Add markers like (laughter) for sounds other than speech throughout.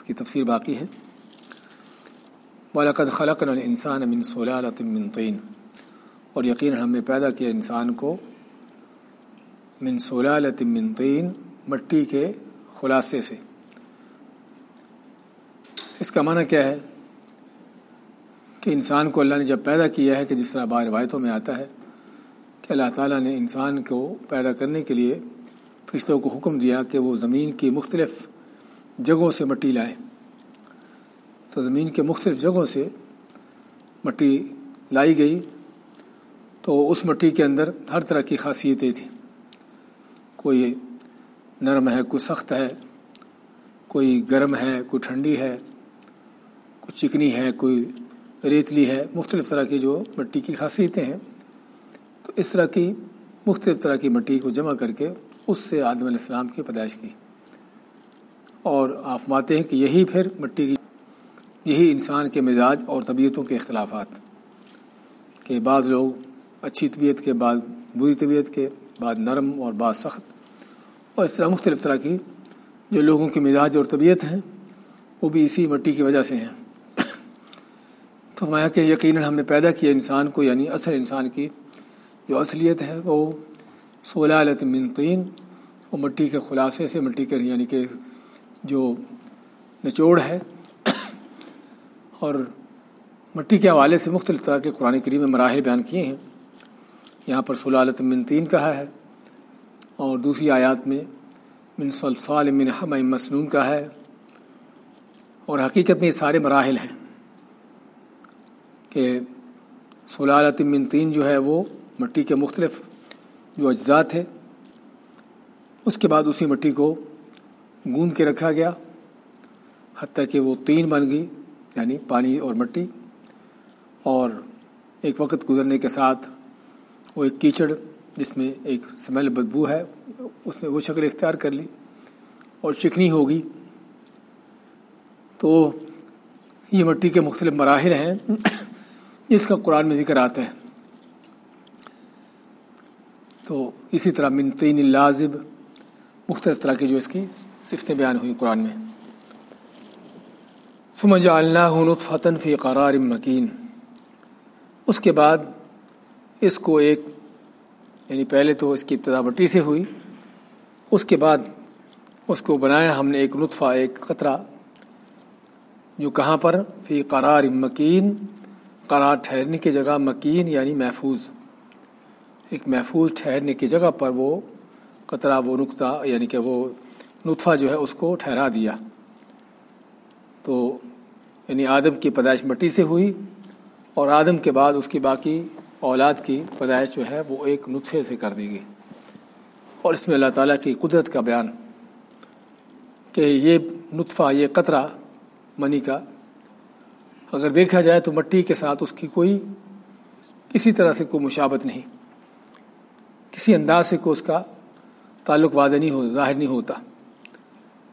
اس کی تفسیر باقی ہے۔ بالقد خلق انسان امن من طین اور یقیناً ہم نے پیدا کیا انسان کو من من طین مٹی کے خلاصے سے۔ اس کا معنی کیا ہے؟ کہ انسان کو اللہ نے جب پیدا کیا ہے کہ جس طرح بار روایتوں میں آتا ہے کہ اللہ تعالیٰ نے انسان کو پیدا کرنے کے لیے فرشتوں کو حکم دیا کہ وہ زمین کی مختلف جگہوں سے مٹی لائے۔ تو زمین کے مختلف جگہوں سے مٹی لائی گئی۔ تو اس مٹی کے اندر ہر طرح کی خاصیتیں تھیں۔ کوئی نرم ہے، کوئی سخت ہے، کوئی گرم ہے، کوئی ٹھنڈی ہے، کوئی چکنی ہے، کوئی ریتلی ہے۔ مختلف طرح کی جو مٹی کی خاصیتیں ہیں۔ تو اس طرح کی مختلف طرح کی مٹی کو جمع کر کے اس سے آدم علیہ السلام کی پیدائش کی۔ اور آپ ماتے ہیں کہ یہی پھر مٹی کی یہی انسان کے مزاج اور طبیعتوں کے اختلافات کہ بعض لوگ اچھی طبیعت کے بعد بری طبیعت کے بعد نرم اور بعض سخت اور اس طرح مختلف طرح کی جو لوگوں کے مزاج اور طبیعت ہیں، وہ بھی اسی مٹی کی وجہ سے ہیں۔ (coughs) تو میں کہ یقیناً ہم نے پیدا کیا انسان کو یعنی اصل انسان کی جو اصلیت ہے، وہ سولہ منطین وہ مٹی کے خلاصے سے، مٹی کے یعنی کہ جو نچوڑ ہے اور مٹی کے حوالے سے مختلف طرح کے قرآن کریم میں مراحل بیان کیے ہیں۔ یہاں پر سلالت من تین کہا ہے اور دوسری آیات میں من سلسال من حم مسنون کا ہے۔ اور حقیقت میں یہ سارے مراحل ہیں کہ سلالت من تین جو ہے وہ مٹی کے مختلف جو اجزاء تھے، اس کے بعد اسی مٹی کو گوند کے رکھا گیا، حتیٰ کہ وہ تین بن گئی یعنی پانی اور مٹی۔ اور ایک وقت گزرنے کے ساتھ وہ ایک کیچڑ، جس میں ایک سمیل بدبو ہے، اس نے وہ شکل اختیار کر لی اور چکنی ہوگی۔ تو یہ مٹی کے مختلف مراحل ہیں، اس کا قرآن میں ذکر آتا ہے۔ تو اسی طرح منتین لازب، مختلف طرح کی جو اس کی صفتیں بیان ہوئی قرآن میں۔ سمجھ اللہ نطفة فی قرار مکین اس کے بعد اس کو ایک یعنی پہلے تو اس کی ابتدا مٹی سے ہوئی۔ اس کے بعد اس کو بنایا، ہم نے ایک نطفہ، ایک قطرہ۔ جو کہاں پر؟ فی قرار مکین۔ قرار ٹھہرنے کی جگہ مکین یعنی محفوظ۔ ایک محفوظ ٹھہرنے کی جگہ پر وہ قطرہ، وہ نقطہ یعنی کہ وہ نطفہ جو ہے اس کو ٹھہرا دیا۔ تو یعنی آدم کی پیدائش مٹی سے ہوئی اور آدم کے بعد اس کی باقی اولاد کی پیدائش جو ہے وہ ایک نطفے سے کر دی گئی۔ اور اس میں اللہ تعالیٰ کی قدرت کا بیان کہ یہ نطفہ، یہ قطرہ منی کا، اگر دیکھا جائے تو مٹی کے ساتھ اس کی کوئی کسی طرح سے کوئی مشابت نہیں۔ کسی انداز سے کوئی اس کا تعلق واضح نہیں ہو، ظاہر نہیں ہوتا۔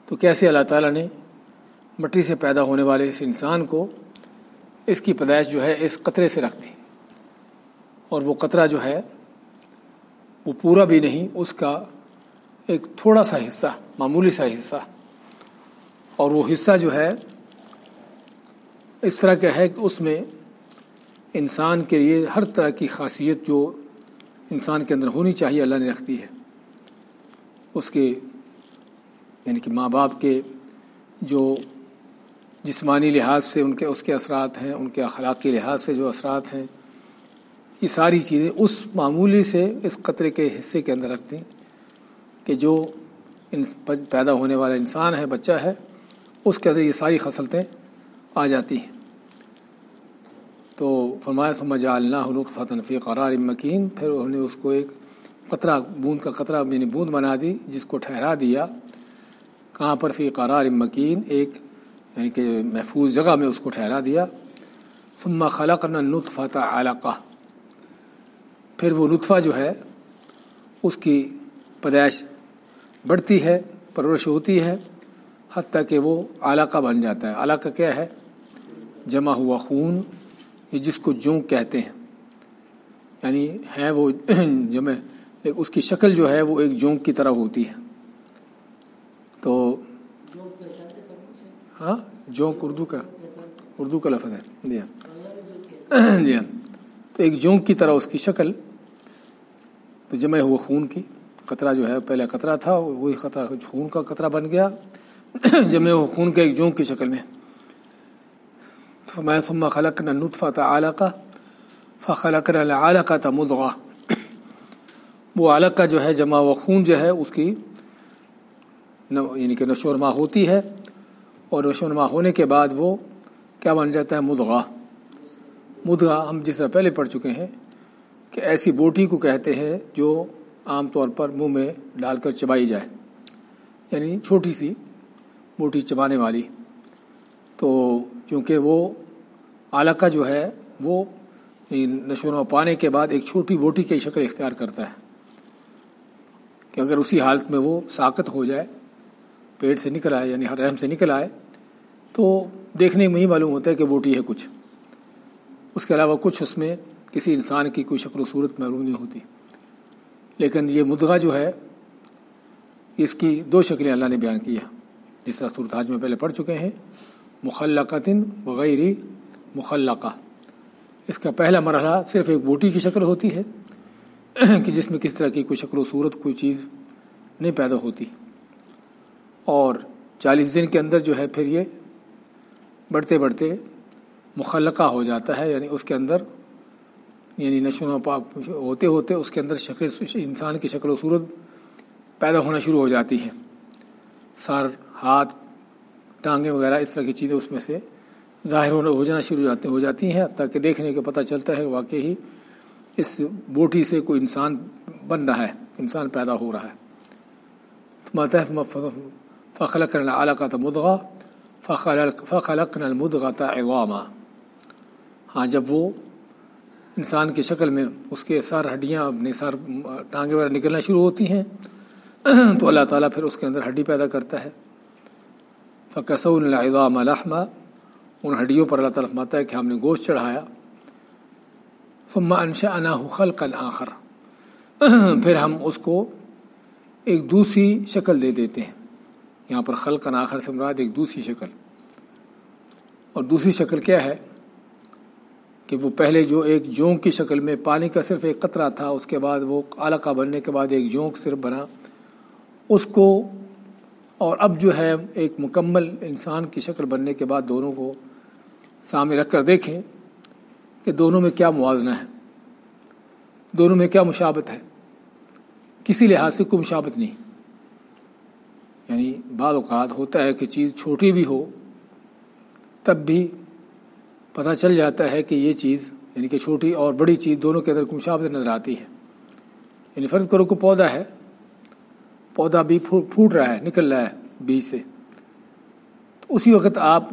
تو کیسے اللہ تعالیٰ نے مٹی سے پیدا ہونے والے اس انسان کو اس کی پیدائش جو ہے اس قطرے سے رکھ دی؟ اور وہ قطرہ جو ہے وہ پورا بھی نہیں، اس کا ایک تھوڑا سا حصہ، معمولی سا حصہ۔ اور وہ حصہ جو ہے اس طرح کا ہے کہ اس میں انسان کے لیے ہر طرح کی خاصیت جو انسان کے اندر ہونی چاہیے اللہ نے رکھ دی ہے۔ اس کے یعنی کہ ماں باپ کے جو جسمانی لحاظ سے ان کے، اس کے اثرات ہیں، ان کے اخلاقی لحاظ سے جو اثرات ہیں، یہ ساری چیزیں اس معمولی سے اس قطرے کے حصے کے اندر رکھتی ہیں کہ جو پیدا ہونے والا انسان ہے، بچہ ہے، اس کے اندر یہ ساری خصلتیں آ جاتی ہیں۔ تو فرمایا سمجھ اللہ فتح فی قرار مکین، پھر انہوں نے اس کو ایک قطرہ، بوند کا قطرہ یعنی بوند بنا دی، جس کو ٹھہرا دیا۔ کہاں پر فی قرار مکین ایک یعنی کہ محفوظ جگہ میں اس کو ٹھہرا دیا۔ ثم خلقنا نطفة علقہ پھر وہ نطفہ جو ہے، اس کی پیدائش بڑھتی ہے، پرورش ہوتی ہے، حتیٰ کہ وہ علاقہ بن جاتا ہے۔ علاقہ کیا ہے؟ جمع ہوا خون، یہ جس کو جونک کہتے ہیں۔ یعنی ہے وہ (clears throat) جمع اس کی شکل جو ہے، وہ ایک جونک کی طرح ہوتی ہے۔ تو ہاں جونک اردو کا اردو کا لفظ ہے۔ جی ہاں۔ جی ہاں۔ تو ایک جونک کی طرح اس کی شکل تو جمع ہوا خون کی۔ قطرہ جو ہے پہلے قطرہ تھا وہی قطرہ خون کا قطرہ بن گیا۔ (clears throat) جمع ہوا خون کے ایک جونک کی شکل میں۔ فرمایا ثم خلقنا النطفة علقة فخلقنا العلقة مضغة۔ (clears throat) وہ علقہ جو ہے جمع و خون جو ہے اس کی یعنی کہ نشو نما ہوتی ہے اور نشو نما ہونے کے بعد وہ کیا بن جاتا ہے؟ مدغا۔ مدغا ہم جس طرح پہلے پڑھ چکے ہیں کہ ایسی بوٹی کو کہتے ہیں جو عام طور پر منہ میں ڈال کر چبائی جائے۔ یعنی چھوٹی سی بوٹی چبانے والی۔ تو چونکہ وہ علقہ جو ہے وہ نشو نما پانے کے بعد ایک چھوٹی بوٹی کی شکل اختیار کرتا ہے کہ اگر اسی حالت میں وہ ساکت ہو جائے پیٹ سے نکل آئے یعنی رحم سے نکل آئے، تو دیکھنے میں ہی معلوم ہوتا ہے کہ بوٹی ہے کچھ۔ اس کے علاوہ کچھ اس میں کسی انسان کی کوئی شکل و صورت معلوم نہیں ہوتی۔ لیکن یہ مدغہ جو ہے، اس کی دو شکلیں اللہ نے بیان کیا جس طرح صورت میں پہلے پڑھ چکے ہیں، مخلقتن وغیرہ مخلقہ۔ اس کا پہلا مرحلہ صرف ایک بوٹی کی شکل ہوتی ہے، کہ جس میں کس طرح کی کوئی شکل و صورت، کوئی چیز نہیں پیدا ہوتی۔ اور چالیس دن کے اندر جو ہے پھر یہ بڑھتے بڑھتے مخلقہ ہو جاتا ہے یعنی اس کے اندر یعنی نشو و پاک ہوتے ہوتے اس کے اندر شکل، انسان کی شکل و صورت پیدا ہونا شروع ہو جاتی ہے۔ سار ہاتھ، ٹانگیں وغیرہ، اس طرح کی چیزیں اس میں سے ظاہر ہونا، ہو جانا شروع جاتے، ہو جاتی ہیں۔ تاکہ دیکھنے کے پتہ چلتا ہے، واقعی اس بوٹی سے کوئی انسان بن رہا ہے، انسان پیدا ہو رہا ہے۔ فخلق اعلیٰ کا مدغا فخلق فخلق المدغا اغواما ہاں جب وہ انسان کی شکل میں اس کے سر ہڈیاں اپنے سر ٹانگیں وغیرہ نکلنا شروع ہوتی ہیں، تو اللہ تعالیٰ پھر اس کے اندر ہڈی پیدا کرتا ہے۔ فقصول العظام الحمہ ان ہڈیوں پر اللہ تعالیٰ فرماتا ہے کہ ہم نے گوشت چڑھایا۔ ثم انشأناه خلقا آخر۔ پھر ہم اس کو ایک دوسری شکل دے دیتے ہیں۔ یہاں پر خلقا آخر سے مراد ایک دوسری شکل۔ اور دوسری شکل کیا ہے؟ کہ وہ پہلے جو ایک جونک کی شکل میں پانی کا صرف ایک قطرہ تھا، اس کے بعد وہ علقہ بننے کے بعد ایک جونک صرف بنا۔ اس کو اور اب جو ہے ایک مکمل انسان کی شکل بننے کے بعد دونوں کو سامنے رکھ کر دیکھیں کہ دونوں میں کیا موازنہ ہے، دونوں میں کیا مشابت ہے۔ کسی لحاظ سے کوئی مشابت نہیں۔ یعنی بعض اوقات ہوتا ہے کہ چیز چھوٹی بھی ہو، تب بھی پتہ چل جاتا ہے کہ یہ چیز یعنی کہ چھوٹی اور بڑی چیز دونوں کے اندر کوئی نظر آتی ہے۔ یعنی فرض کرو کہ پودا ہے، پودا بھی پھوٹ رہا ہے، نکل رہا ہے بیج سے۔ تو اسی وقت آپ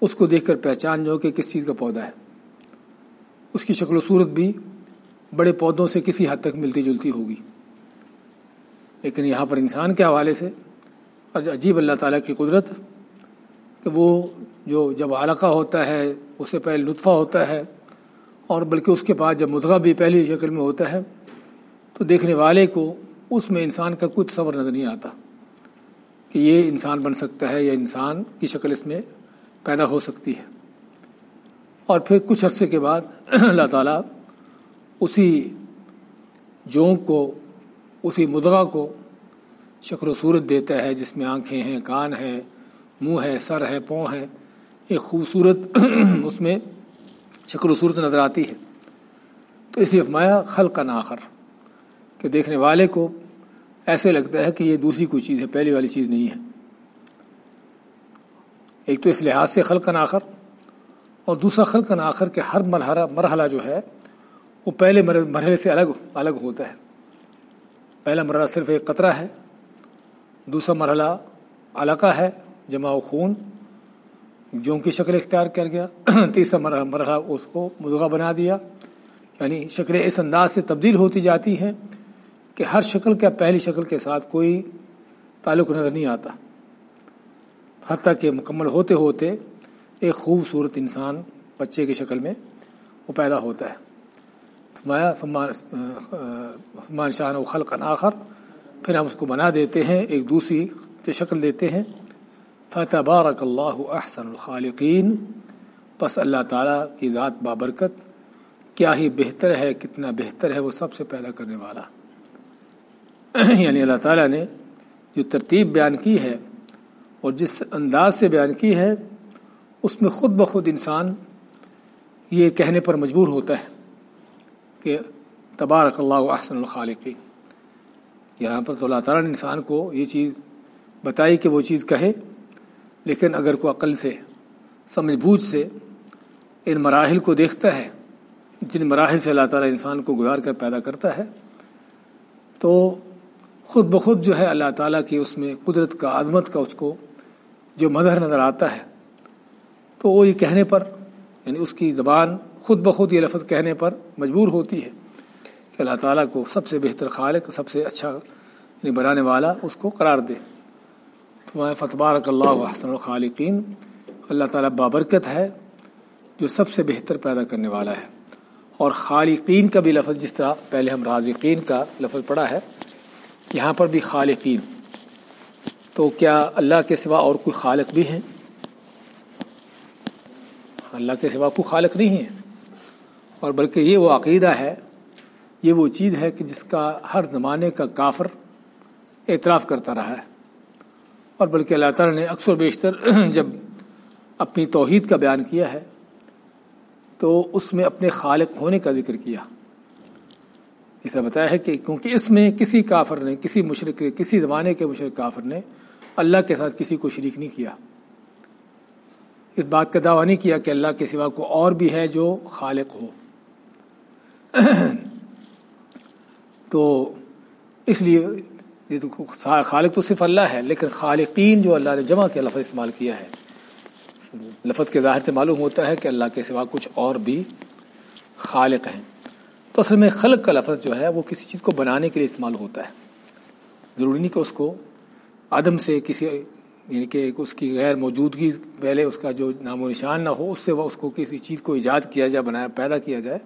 اس کو دیکھ کر پہچان جاؤ کہ کس چیز کا پودا ہے۔ اس کی شکل و صورت بھی بڑے پودوں سے کسی حد تک ملتی جلتی ہوگی۔ لیکن یہاں پر انسان کے حوالے سے عجیب اللہ تعالیٰ کی قدرت کہ وہ جو جب علقہ ہوتا ہے، اس سے پہلے لطفہ ہوتا ہے اور بلکہ اس کے بعد جب مدغہ بھی پہلی شکل میں ہوتا ہے، تو دیکھنے والے کو اس میں انسان کا کوئی تصور نظر نہیں آتا کہ یہ انسان بن سکتا ہے یا انسان کی شکل اس میں پیدا ہو سکتی ہے۔ اور پھر کچھ عرصے کے بعد (clears throat) اللہ تعالیٰ اسی جونک کو، اسی مدغہ کو شکل و صورت دیتا ہے جس میں آنکھیں ہیں، کان ہے منہ ہے سر ہے پاؤں ہے ایک خوبصورت (clears throat) اس میں شکل و صورت نظر آتی ہے۔ تو اسی افمایا خل کا ناخر کہ دیکھنے والے کو ایسے لگتا ہے کہ یہ دوسری کوئی چیز ہے، پہلی والی چیز نہیں ہے۔ ایک تو اس لحاظ سے خل کا ناخر اور دوسرا خلق آخر کے ہر مرحلہ مرحلہ جو ہے، وہ پہلے مرحلے سے الگ الگ ہوتا ہے۔ پہلا مرحلہ صرف ایک قطرہ ہے دوسرا مرحلہ علاقہ ہے، جمع و خون جو کی شکل اختیار کر گیا۔ (clears throat) تیسرا مرحلہ اس کو مدغہ بنا دیا۔ یعنی شکلیں اس انداز سے تبدیل ہوتی جاتی ہیں کہ ہر شکل کا پہلی شکل کے ساتھ کوئی تعلق نظر نہیں آتا۔ حتیٰ کہ مکمل ہوتے ہوتے ایک خوبصورت انسان بچے کی شکل میں وہ پیدا ہوتا ہے۔ مایا سمان شان و خلق آخر۔ پھر ہم اس کو بنا دیتے ہیں، ایک دوسری شکل دیتے ہیں۔ فتح بارک اللہ احسن الخالقین پس اللہ تعالیٰ کی ذات بابرکت کیا ہی بہتر ہے، کتنا بہتر ہے وہ سب سے پیدا کرنے والا۔ (coughs) یعنی اللہ تعالیٰ نے جو ترتیب بیان کی ہے اور جس انداز سے بیان کی ہے، اس میں خود بخود انسان یہ کہنے پر مجبور ہوتا ہے کہ تبارک اللہ احسن الخالقین۔ یہاں پر تو اللہ تعالیٰ نے انسان کو یہ چیز بتائی کہ وہ چیز کہے، لیکن اگر کوئی عقل سے، سمجھ بوجھ سے ان مراحل کو دیکھتا ہے، جن مراحل سے اللہ تعالیٰ انسان کو گزار کر پیدا کرتا ہے، تو خود بخود جو ہے اللہ تعالیٰ کی اس میں قدرت کا، عظمت کا اس کو جو مظہر نظر آتا ہے، تو وہ یہ کہنے پر یعنی اس کی زبان خود بخود یہ لفظ کہنے پر مجبور ہوتی ہے۔ کہ اللہ تعالیٰ کو سب سے بہتر خالق، سب سے اچھا یعنی بنانے والا اس کو قرار دے۔ تو فتبارک اللہ حسن الخالقین اللہ تعالیٰ بابرکت ہے، جو سب سے بہتر پیدا کرنے والا ہے۔ اور خالقین کا بھی لفظ، جس طرح پہلے ہم رازقین کا لفظ پڑھا ہے، یہاں پر بھی خالقین۔ تو کیا اللہ کے سوا اور کوئی خالق بھی ہیں؟ اللہ کے سوا کوئی خالق نہیں ہے۔ اور بلکہ یہ وہ عقیدہ ہے یہ وہ چیز ہے کہ جس کا ہر زمانے کا کافر اعتراف کرتا رہا ہے۔ اور بلکہ اللہ تعالیٰ نے اکثر بیشتر (clears throat) جب اپنی توحید کا بیان کیا ہے، تو اس میں اپنے خالق ہونے کا ذکر کیا۔ جس طرح بتایا ہے کہ کیونکہ اس میں کسی کافر نے، کسی مشرق کسی زمانے کے مشرق کافر نے اللہ کے ساتھ کسی کو شریک نہیں کیا۔ اس بات کا دعویٰ نہیں کیا کہ اللہ کے سوا کو اور بھی ہے جو خالق ہو۔ (clears throat) تو اس لیے یہ تو خالق تو صرف اللہ ہے، لیکن خالقین جو اللہ نے جمع کے لفظ استعمال کیا ہے، لفظ کے ظاہر سے معلوم ہوتا ہے کہ اللہ کے سوا کچھ اور بھی خالق ہیں۔ تو اصل میں خلق کا لفظ جو ہے، وہ کسی چیز کو بنانے کے لیے استعمال ہوتا ہے۔ ضروری نہیں کہ اس کو عدم سے کسی یعنی کہ اس کی غیر موجودگی پہلے اس کا جو نام و نشان نہ ہو، اس سے وہ اس کو کسی چیز کو ایجاد کیا جائے، بنایا، پیدا کیا جائے،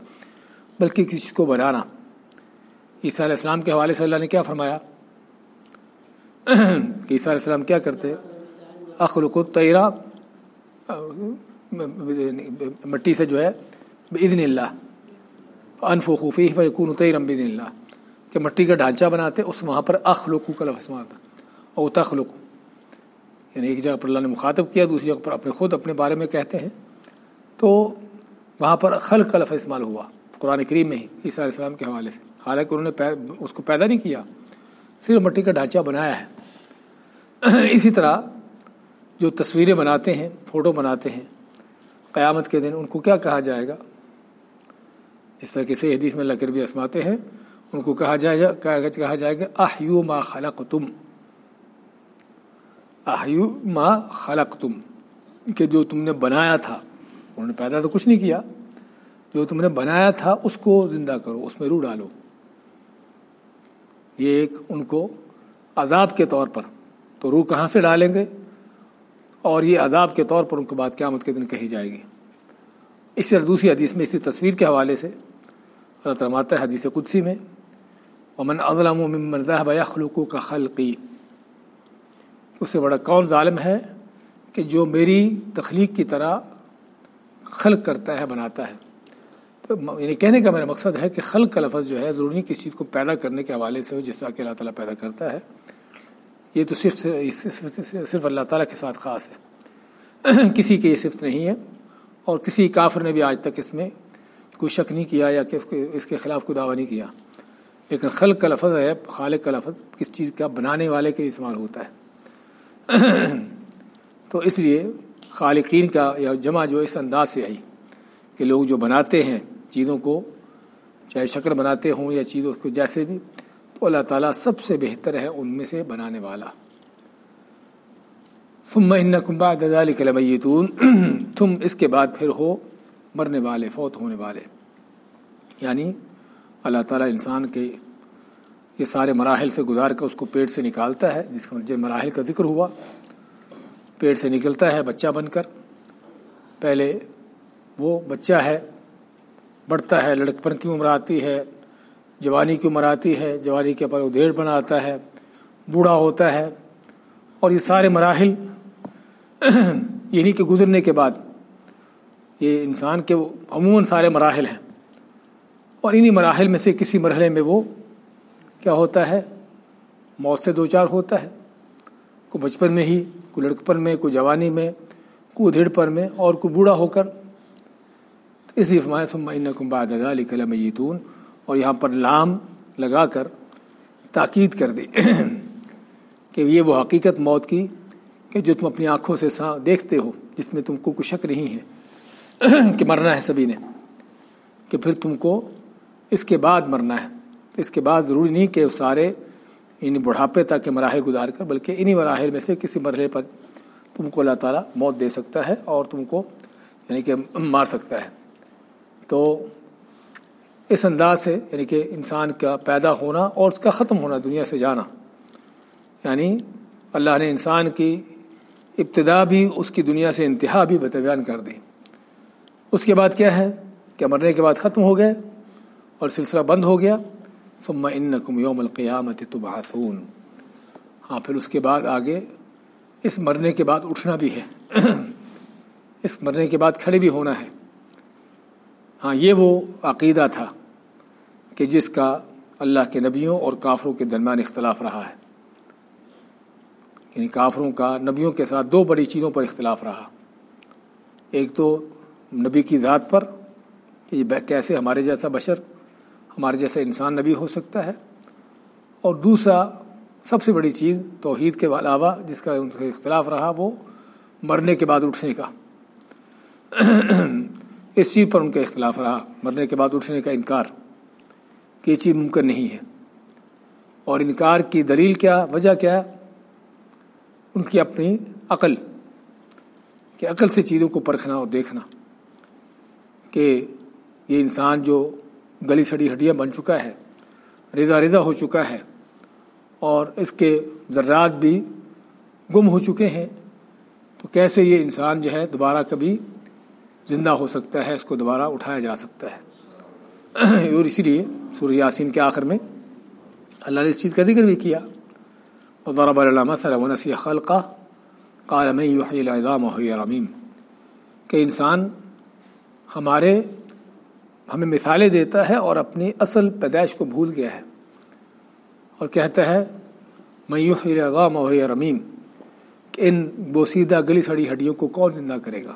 بلکہ کسی چیز کو بنانا۔ عیسیٰ علیہ السلام کے حوالے سے اللہ نے کیا فرمایا؟ کہ عیسیٰ علیہ السلام کیا کرتے؟ اخلق تیرا مٹی سے جو ہے بزن اللہ انف و خوفی و تیرم بزن اللہ، کہ مٹی کا ڈھانچہ بناتے، اس وہاں پر اخلقو کا لفظ مارتا اور تخلق یعنی ایک جگہ پر اللہ نے مخاطب کیا، دوسری جگہ پر اپنے خود، اپنے بارے میں کہتے ہیں، تو وہاں پر خلق کا لفظ استعمال ہوا۔ قرآن کریم میں ہی عیسیٰ علیہ السلام کے حوالے سے۔ حالانکہ انہوں نے اس کو پیدا نہیں کیا، صرف مٹی کا ڈھانچہ بنایا ہے۔ (clears throat) اسی طرح جو تصویریں بناتے ہیں، فوٹو بناتے ہیں، قیامت کے دن ان کو کیا کہا جائے گا؟ جس طرح کسی حدیث میں اللہ کربی اسماتے ہیں، ان کو کہا جائے گا، کہا جائے گا آہیو ما خلق تم آہیو ما خلق تم کہ جو تم نے بنایا تھا۔ انہوں نے پیدا تو کچھ نہیں کیا۔ جو تم نے بنایا تھا اس کو زندہ کرو، اس میں روح ڈالو۔ یہ ایک ان کو عذاب کے طور پر۔ تو روح کہاں سے ڈالیں گے؟ اور یہ عذاب کے طور پر ان کو بات قیامت کے دن کہی جائے گی۔ اس سے دوسری حدیث میں اسی تصویر کے حوالے سے اللہ تعالیٰ ہے حدیث قدسی میں امن اضلم و ممن یخلقو کا خلقی اس سے بڑا کون ظالم ہے کہ جو میری تخلیق کی طرح خلق کرتا ہے، بناتا ہے؟ تو یعنی کہنے کا میرا مقصد ہے کہ خلق کا لفظ جو ہے ضروری کسی چیز کو پیدا کرنے کے حوالے سے ہو، جس طرح کہ اللہ تعالیٰ پیدا کرتا ہے۔ یہ تو صرف صرف اللہ تعالیٰ کے ساتھ خاص ہے۔ (clears throat) کسی کی یہ صفت نہیں ہے۔ اور کسی کافر نے بھی آج تک اس میں کوئی شک نہیں کیا یا کہ اس کے خلاف کوئی دعویٰ نہیں کیا۔ لیکن خلق کا لفظ ہے، خالق کا لفظ، کس چیز کا بنانے والے کے استعمال ہوتا ہے۔ (clears throat) تو اس لیے خالقین کا یا جمع جو اس انداز سے آئی کہ لوگ جو بناتے ہیں چیزوں کو چاہے شکل بناتے ہوں یا چیزوں کو جیسے بھی، تو اللہ تعالیٰ سب سے بہتر ہے ان میں سے بنانے والا۔ ثم انکم بعد ذلك لمیتون۔ تم اس کے بعد پھر ہو مرنے والے، فوت ہونے والے۔ یعنی اللہ تعالیٰ انسان کے یہ سارے مراحل سے گزار کر اس کو پیٹ سے نکالتا ہے، جس کا جن مراحل کا ذکر ہوا، پیٹ سے نکلتا ہے بچہ بن کر۔ پہلے وہ بچہ ہے بڑھتا ہے لڑکپن کی عمر آتی ہے، جوانی کی عمر آتی ہے، جوانی کے وہ ڈیڑھ بناتا ہے، بوڑھا ہوتا ہے۔ اور یہ سارے مراحل (clears throat) یہ یعنی نہیں کہ گزرنے کے بعد یہ انسان کے عموماً سارے مراحل ہیں۔ اور انہی مراحل میں سے کسی مرحلے میں وہ کیا ہوتا ہے؟ موت سے دو چار ہوتا ہے۔ کو بچپن میں ہی کو لڑکپن میں کو جوانی میں کو دھڑ پر میں اور کو بوڑھا ہو کر۔ اس لیے فرمایا سما کم باد کلم یتون اور یہاں پر لام لگا کر تاکید کر دی (clears throat) کہ یہ وہ حقیقت موت کی کہ جو تم اپنی آنکھوں سے دیکھتے ہو، جس میں تم کو کوئی شک نہیں ہے (clears throat) کہ مرنا ہے سبھی نے، کہ پھر تم کو اس کے بعد مرنا ہے۔ تو اس کے بعد ضروری نہیں کہ سارے ان بڑھاپے تک مراحل گزار کر، بلکہ انہی مراحل میں سے کسی مرحلے پر تم کو اللہ تعالیٰ موت دے سکتا ہے اور تم کو یعنی کہ مار سکتا ہے۔ تو اس انداز سے یعنی کہ انسان کا پیدا ہونا اور اس کا ختم ہونا، دنیا سے جانا۔ یعنی اللہ نے انسان کی ابتدا بھی اس کی دنیا سے انتہا بھی بتبیان کر دی۔ اس کے بعد کیا ہے کہ مرنے کے بعد ختم ہو گئے اور سلسلہ بند ہو گیا۔ ثم انکم یوم القیامت تبعثون۔ ہاں پھر اس کے بعد آگے اس مرنے کے بعد اٹھنا بھی ہے۔ (clears throat) اس مرنے کے بعد کھڑے بھی ہونا ہے۔ ہاں یہ وہ عقیدہ تھا کہ جس کا اللہ کے نبیوں اور کافروں کے درمیان اختلاف رہا ہے۔ یعنی کافروں کا نبیوں کے ساتھ دو بڑی چیزوں پر اختلاف رہا۔ ایک تو نبی کی ذات پر کہ یہ کیسے ہمارے جیسا بشر، ہمارے جیسا انسان نبی ہو سکتا ہے۔ اور دوسرا سب سے بڑی چیز توحید کے علاوہ جس کا ان کا اختلاف رہا وہ مرنے کے بعد اٹھنے کا۔ اس چیز پر ان کا اختلاف رہا۔ مرنے کے بعد اٹھنے کا انکار کہ یہ چیز ممکن نہیں ہے۔ اور انکار کی دلیل کیا، وجہ کیا ان کی اپنی عقل، کہ عقل سے چیزوں کو پرکھنا اور دیکھنا کہ یہ انسان جو گلی سڑی ہڈیاں بن چکا ہے، رضا رضا ہو چکا ہے، اور اس کے ذرات بھی گم ہو چکے ہیں، تو کیسے یہ انسان جو ہے دوبارہ کبھی زندہ ہو سکتا ہے، اس کو دوبارہ اٹھایا جا سکتا ہے۔ اور اسی لیے سورہ یاسین کے آخر میں اللہ نے اس چیز کا ذکر بھی کیا۔ ضرب علامہ صلی ونسی خلقہ قال من يحيي العظام کہ انسان ہمارے، ہمیں مثالیں دیتا ہے اور اپنی اصل پیدائش کو بھول گیا ہے۔ اور کہتا ہے میں یوں العظام وهي رمیم کہ ان بوسیدہ گلی سڑی ہڈیوں کو کون زندہ کرے گا؟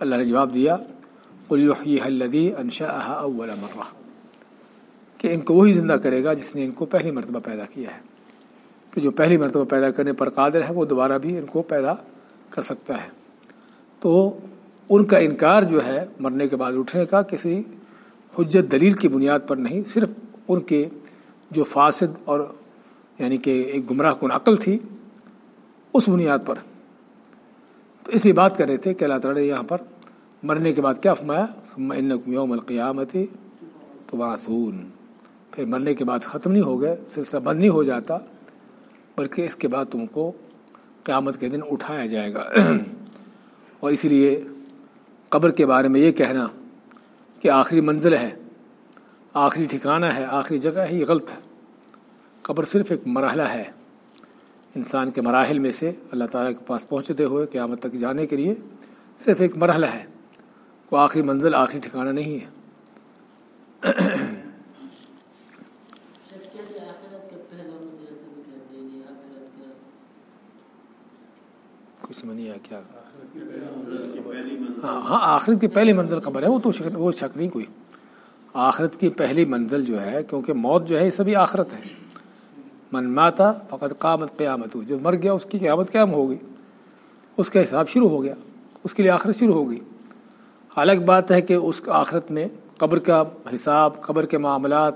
اللہ نے جواب دیا، قل يحييها الذي انشاها اول مره کہ ان کو وہی زندہ کرے گا جس نے ان کو پہلی مرتبہ پیدا کیا ہے۔ کہ جو پہلی مرتبہ پیدا کرنے پر قادر ہے، وہ دوبارہ بھی ان کو پیدا کر سکتا ہے۔ تو ان کا انکار جو ہے، مرنے کے بعد اٹھنے کا، کسی حجت دلیل کی بنیاد پر نہیں، صرف ان کے جو فاسد اور یعنی کہ ایک گمراہ کن عقل تھی، اس بنیاد پر تو اس لیے بات کر رہے تھے کہ اللہ تعالیٰ نے یہاں پر مرنے کے بعد کیا فرمایا؟ یوم القیامت تو معصون پھر مرنے کے بعد ختم نہیں ہو گئے، سلسلہ بند نہیں ہو جاتا، بلکہ اس کے بعد تم کو قیامت کے دن اٹھایا جائے گا۔ (clears throat) اور اسی لیے قبر کے بارے میں یہ کہنا کہ آخری منزل ہے، آخری ٹھکانہ ہے، آخری جگہ ہے، یہ غلط ہے۔ قبر صرف ایک مرحلہ ہے۔ انسان کے مراحل میں سے اللہ تعالیٰ کے پاس پہنچتے ہوئے قیامت تک جانے کے لیے صرف ایک مرحلہ ہے وہ آخری منزل، آخری ٹھکانہ نہیں ہے۔ کچھ سمجھ نہیں آیا کیا۔ ہاں ہاں آخرت کی پہلی منزل خبر ہے، وہ تو شک، وہ شک نہیں کوئی۔ آخرت کی پہلی منزل جو ہے، کیونکہ موت جو ہے، یہ سبھی آخرت ہے۔ من ماتا فقط قامت قیامت ہو جو مر گیا، اس کی قیامت قیام ہو گئی؟ اس کا حساب شروع ہو گیا، اس کے لیے آخرت شروع ہو گئی۔ الگ بات ہے کہ اس آخرت میں قبر کا حساب، قبر کے معاملات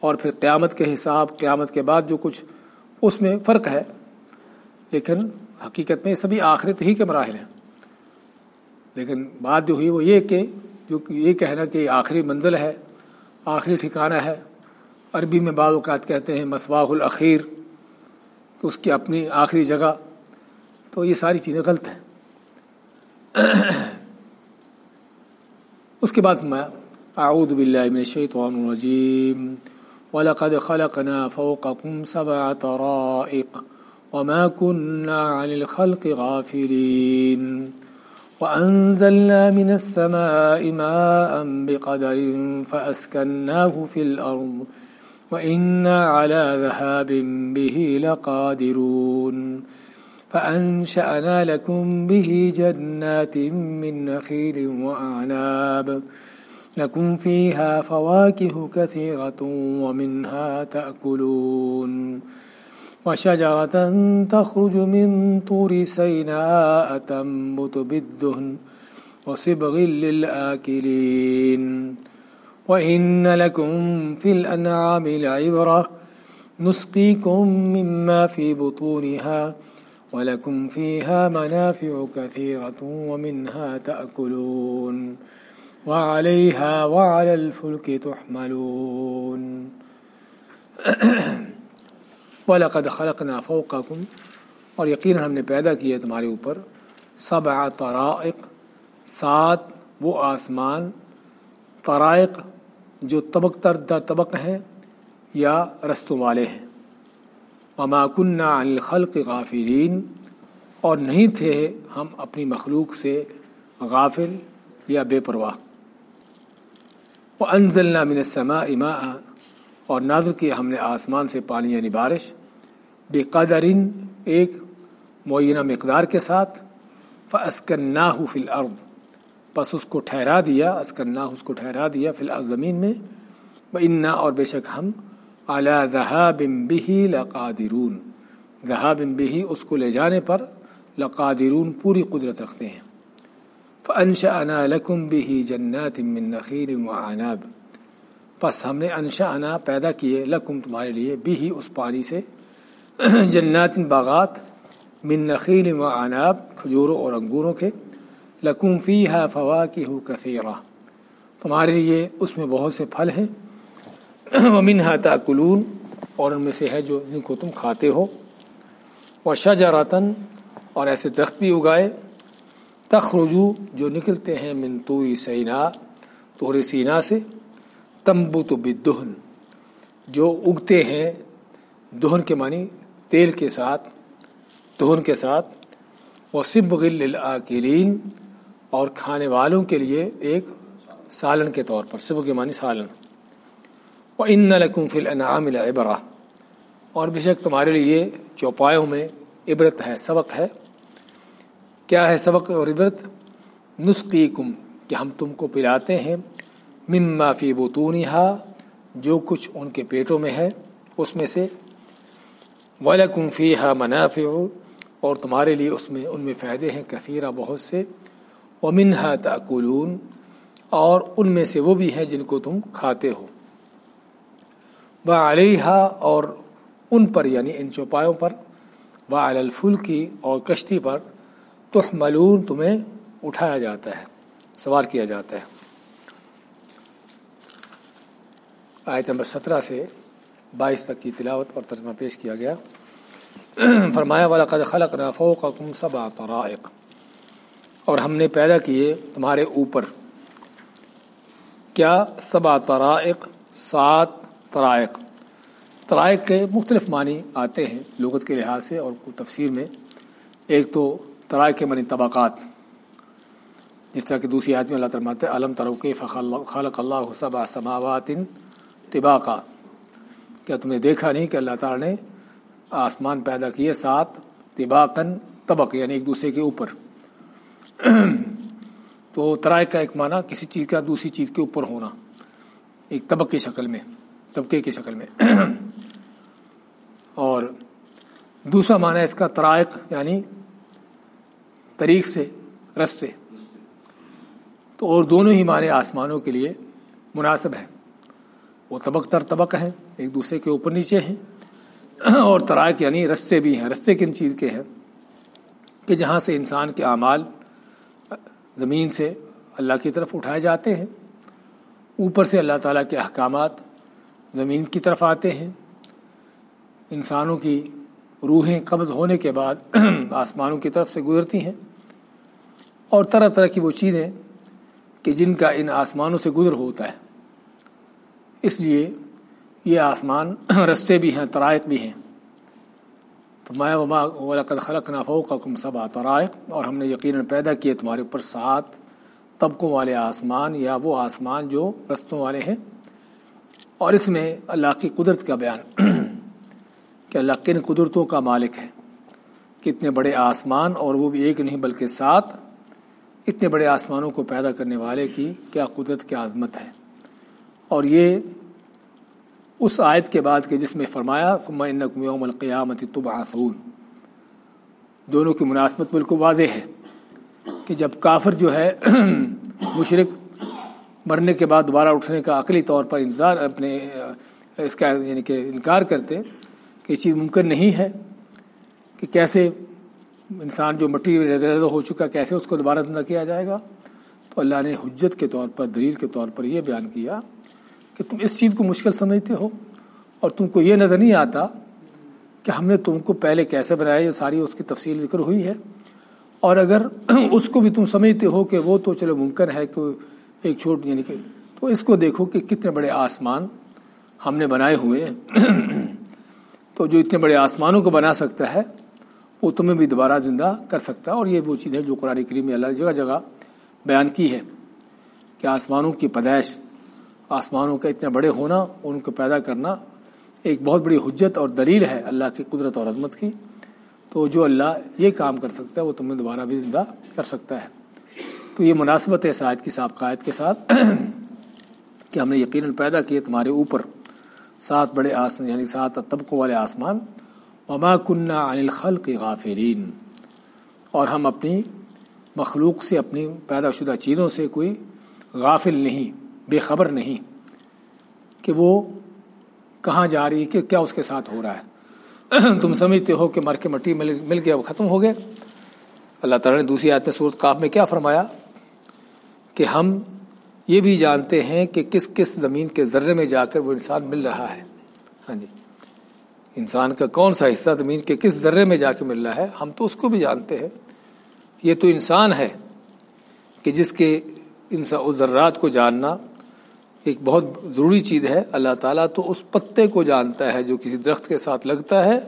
اور پھر قیامت کے حساب، قیامت کے بعد جو کچھ، اس میں فرق ہے۔ لیکن حقیقت میں سبھی آخرت ہی کے مراحل ہیں۔ لیکن بات جو ہوئی وہ یہ کہ جو یہ کہنا کہ آخری منزل ہے، آخری ٹھکانہ ہے عربی میں بعض اوقات کہتے ہیں مسواح الاخیر، کہ اس کی اپنی آخری جگہ، تو یہ ساری چیزیں غلط ہیں۔ اس کے بعد میں اعوذ باللہ من الشیطان الرجیم، وَلَقَدْ خَلَقْنَا فَوْقَكُمْ سَبْعَ طَرَائِقَ وما كنا عن الخلق غافلين وأنزلنا من السماء ماء بقدر فأسكناه في الأرض وإنا على ذهاب به لقادرون فأنشأنا لكم به جنات من نخيل وأعناب لكم فيها فواكه كثيرة ومنها تأكلون وشجرة تخرج من طور سيناء تنبت بالدهن وصبغ للآكلين وإن لكم في الأنعام العبرة نسقيكم مما في بطونها ولكم فيها منافع كثيرة ومنها تأكلون وعليها وعلى الفلك تحملون (clears throat) وَلَقَدْ خَلَقْنَا فَوْقَكُمْ اور یقینا ہم نے پیدا کیا تمہارے اوپر سبع طرائق، سات وہ آسمان، طرائق جو طبق تر در طبق ہیں یا رستوں والے ہیں۔ وما كنا الخلق غافلین اور نہیں تھے ہم اپنی مخلوق سے غافل یا بے پرواہ۔ وہ انزل من السماء ماء۔ اور نازل کیا ہم نے آسمان سے پانی یعنی بارش۔ بے قدرین ایک معینہ مقدار کے ساتھ۔ فسکنا فی الارض بس اس کو ٹھہرا دیا اسکنا اس کو ٹھہرا دیا فی الارض زمین میں۔ انا اور بے شک ہم اعلیٰ ذہاب بہی لقادرون۔ ذہاب بہی اس کو لے جانے پر لقادرون پوری قدرت رکھتے ہیں۔ فنشا انا لکم بہی جنات من نخیر و عناب بس ہم نے انشا انا پیدا کیے لکم تمہارے لیے بھی اس پانی سے۔ (clears throat) جنات باغات من نخیل و عناب کھجوروں اور انگوروں کے۔ لکم فی ہے فوا کی ہو کثیرہ۔ تمہارے لیے اس میں بہت سے پھل ہیں۔ ومن ہاتا کلون اور ان میں سے ہے جو جن کو تم کھاتے ہو۔ وہ شجراتن اور ایسے درخت بھی اگائے۔ تخرجو، جو نکلتے ہیں من توری سینا تور سینا سے۔ تمبو تو بدہن جو اگتے ہیں۔ دہن کے معنی تیل کے ساتھ، دہن کے ساتھ۔ وہ سب غل اور کھانے والوں کے لیے ایک سالن کے طور پر سب کے معنی سالن۔ وہ ان لکم فل انعام العبرا اور بے شک تمہارے لیے چوپایوں میں عبرت ہے، سبق ہے۔ کیا ہے سبق اور عبرت؟ نسخی کم کہ ہم تم کو پلاتے ہیں۔ مما فی بتونیہ جو کچھ ان کے پیٹوں میں ہے، اس میں سے۔ وَلَكُمْ فِيهَا مَنَافِعُ، اور تمہارے لیے اس میں، ان میں فائدے ہیں کثیرہ بہت سے۔ وَمِنْهَا تَأْكُلُونَ، اور ان میں سے وہ بھی ہیں جن کو تم کھاتے ہو۔ وَعَلَيْهَا اور ان پر یعنی ان چوپایوں پر۔ وَعَلَى الْفُلْكِ اور کشتی پر۔ تحملون، تمہیں اٹھایا جاتا ہے، سوار کیا جاتا ہے۔ آیت نمبر سترہ سے بائیس تک کی تلاوت اور ترجمہ پیش کیا گیا۔ (clears throat) فرمایا والا قد خلق نافو کا کم سب اور ہم نے پیدا کیے تمہارے اوپر۔ کیا سبا طرائق، سات طرائق؟ طرائق کے مختلف معنی آتے ہیں لغت کے لحاظ سے اور تفسیر میں۔ ایک تو طرائق کے معنی طبقات۔ جس طرح کہ دوسری آدمی اللہ تعالیٰ علم تروقی خلق اللہ صبا سماوات طباقہ کیا تم نے دیکھا نہیں کہ اللہ تعالیٰ نے آسمان پیدا کیے سات طباقن طبق یعنی ایک دوسرے کے اوپر؟ (clears throat) تو ترائے کا ایک معنی کسی چیز کا دوسری چیز کے اوپر ہونا، ایک طبق کی شکل میں، طبقے کی شکل میں۔ (clears throat) اور دوسرا معنی اس کا ترائق یعنی طریق سے رستے تو اور دونوں ہی معنی آسمانوں کے لیے مناسب ہے وہ طبق تر طبق ہیں، ایک دوسرے کے اوپر نیچے ہیں۔ (clears throat) اور ترائق یعنی رستے بھی ہیں۔ رستے کن چیز کے ہیں؟ کہ جہاں سے انسان کے اعمال زمین سے اللہ کی طرف اٹھائے جاتے ہیں۔ اوپر سے اللہ تعالیٰ کے احکامات زمین کی طرف آتے ہیں۔ انسانوں کی روحیں قبض ہونے کے بعد (clears throat) آسمانوں کی طرف سے گزرتی ہیں۔ اور طرح طرح کی وہ چیزیں کہ جن کا ان آسمانوں سے گزر ہوتا ہے۔ اس لیے یہ آسمان (clears throat) رستے بھی ہیں ترائق بھی ہیں۔ فرمایا، وما ولقد خلقنا فوقكم سبع طرائق اور ہم نے یقیناً پیدا کیے تمہارے اوپر سات طبقوں والے آسمان یا وہ آسمان جو رستوں والے ہیں۔ اور اس میں اللہ کی قدرت کا بیان، کہ اللہ کن قدرتوں کا مالک ہے۔ کتنے بڑے آسمان اور وہ بھی ایک نہیں بلکہ سات۔ اتنے بڑے آسمانوں کو پیدا کرنے والے کی کیا قدرت، کیا عظمت ہے۔ اور یہ اس آیت کے بعد کہ جس میں فرمایا، ثم انکم یوم القیامت تبعثون۔ دونوں کی مناسبت بالکل واضح ہے کہ جب کافر جو ہے (clears throat) مشرق مرنے کے بعد دوبارہ اٹھنے کا عقلی طور پر انتظار، اپنے اس کا یعنی کہ انکار کرتے کہ یہ چیز ممکن نہیں ہے کہ کیسے انسان جو مٹی رد ہو چکا، کیسے اس کو دوبارہ زندہ کیا جائے گا۔ تو اللہ نے حجت کے طور پر، دلیل کے طور پر یہ بیان کیا کہ تم اس چیز کو مشکل سمجھتے ہو اور تم کو یہ نظر نہیں آتا کہ ہم نے تم کو پہلے کیسے بنایا، یہ ساری اس کی تفصیل ذکر ہوئی ہے۔ اور اگر (clears throat) اس کو بھی تم سمجھتے ہو کہ وہ تو چلو ممکن ہے کہ ایک چھوٹ یعنی کہ تو اس کو دیکھو کہ کتنے بڑے آسمان ہم نے بنائے ہوئے ہیں۔ (clears throat) تو جو اتنے بڑے آسمانوں کو بنا سکتا ہے، وہ تمہیں بھی دوبارہ زندہ کر سکتا ہے۔ اور یہ وہ چیز ہے جو قرآن کریم میں اللہ جگہ جگہ بیان کی ہے کہ آسمانوں کی پیدائش آسمانوں کا اتنے بڑے ہونا، ان کو پیدا کرنا ایک بہت بڑی حجت اور دلیل ہے اللہ کی قدرت اور عظمت کی۔ تو جو اللہ یہ کام کر سکتا ہے، وہ تمہیں دوبارہ بھی زندہ کر سکتا ہے۔ تو یہ مناسبت ہے سائد کی سابقہ آیت کے ساتھ کہ ہم نے یقیناً پیدا کیے تمہارے اوپر سات بڑے آسمان یعنی سات طبقوں والے آسمان۔ وما کنہ عن الخلق غافلین اور ہم اپنی مخلوق سے، اپنی پیدا شدہ چیزوں سے کوئی غافل نہیں۔ بے خبر نہیں کہ وہ کہاں جا رہی ہے، کہ کیا اس کے ساتھ ہو رہا ہے۔ تم سمجھتے ہو کہ مر کے مٹی مل مل گیا، وہ ختم ہو گئے اللہ تعالیٰ نے دوسری آیت میں صورت کاف میں کیا فرمایا؟ کہ ہم یہ بھی جانتے ہیں کہ کس کس زمین کے ذرے میں جا کر وہ انسان مل رہا ہے۔ ہاں جی۔ انسان کا کون سا حصہ زمین کے کس ذرے میں جا کے مل رہا ہے، ہم تو اس کو بھی جانتے ہیں۔ یہ تو انسان ہے کہ جس کے انسان ذرات کو جاننا ایک بہت ضروری چیز ہے اللہ تعالیٰ تو اس پتے کو جانتا ہے جو کسی درخت کے ساتھ لگتا ہے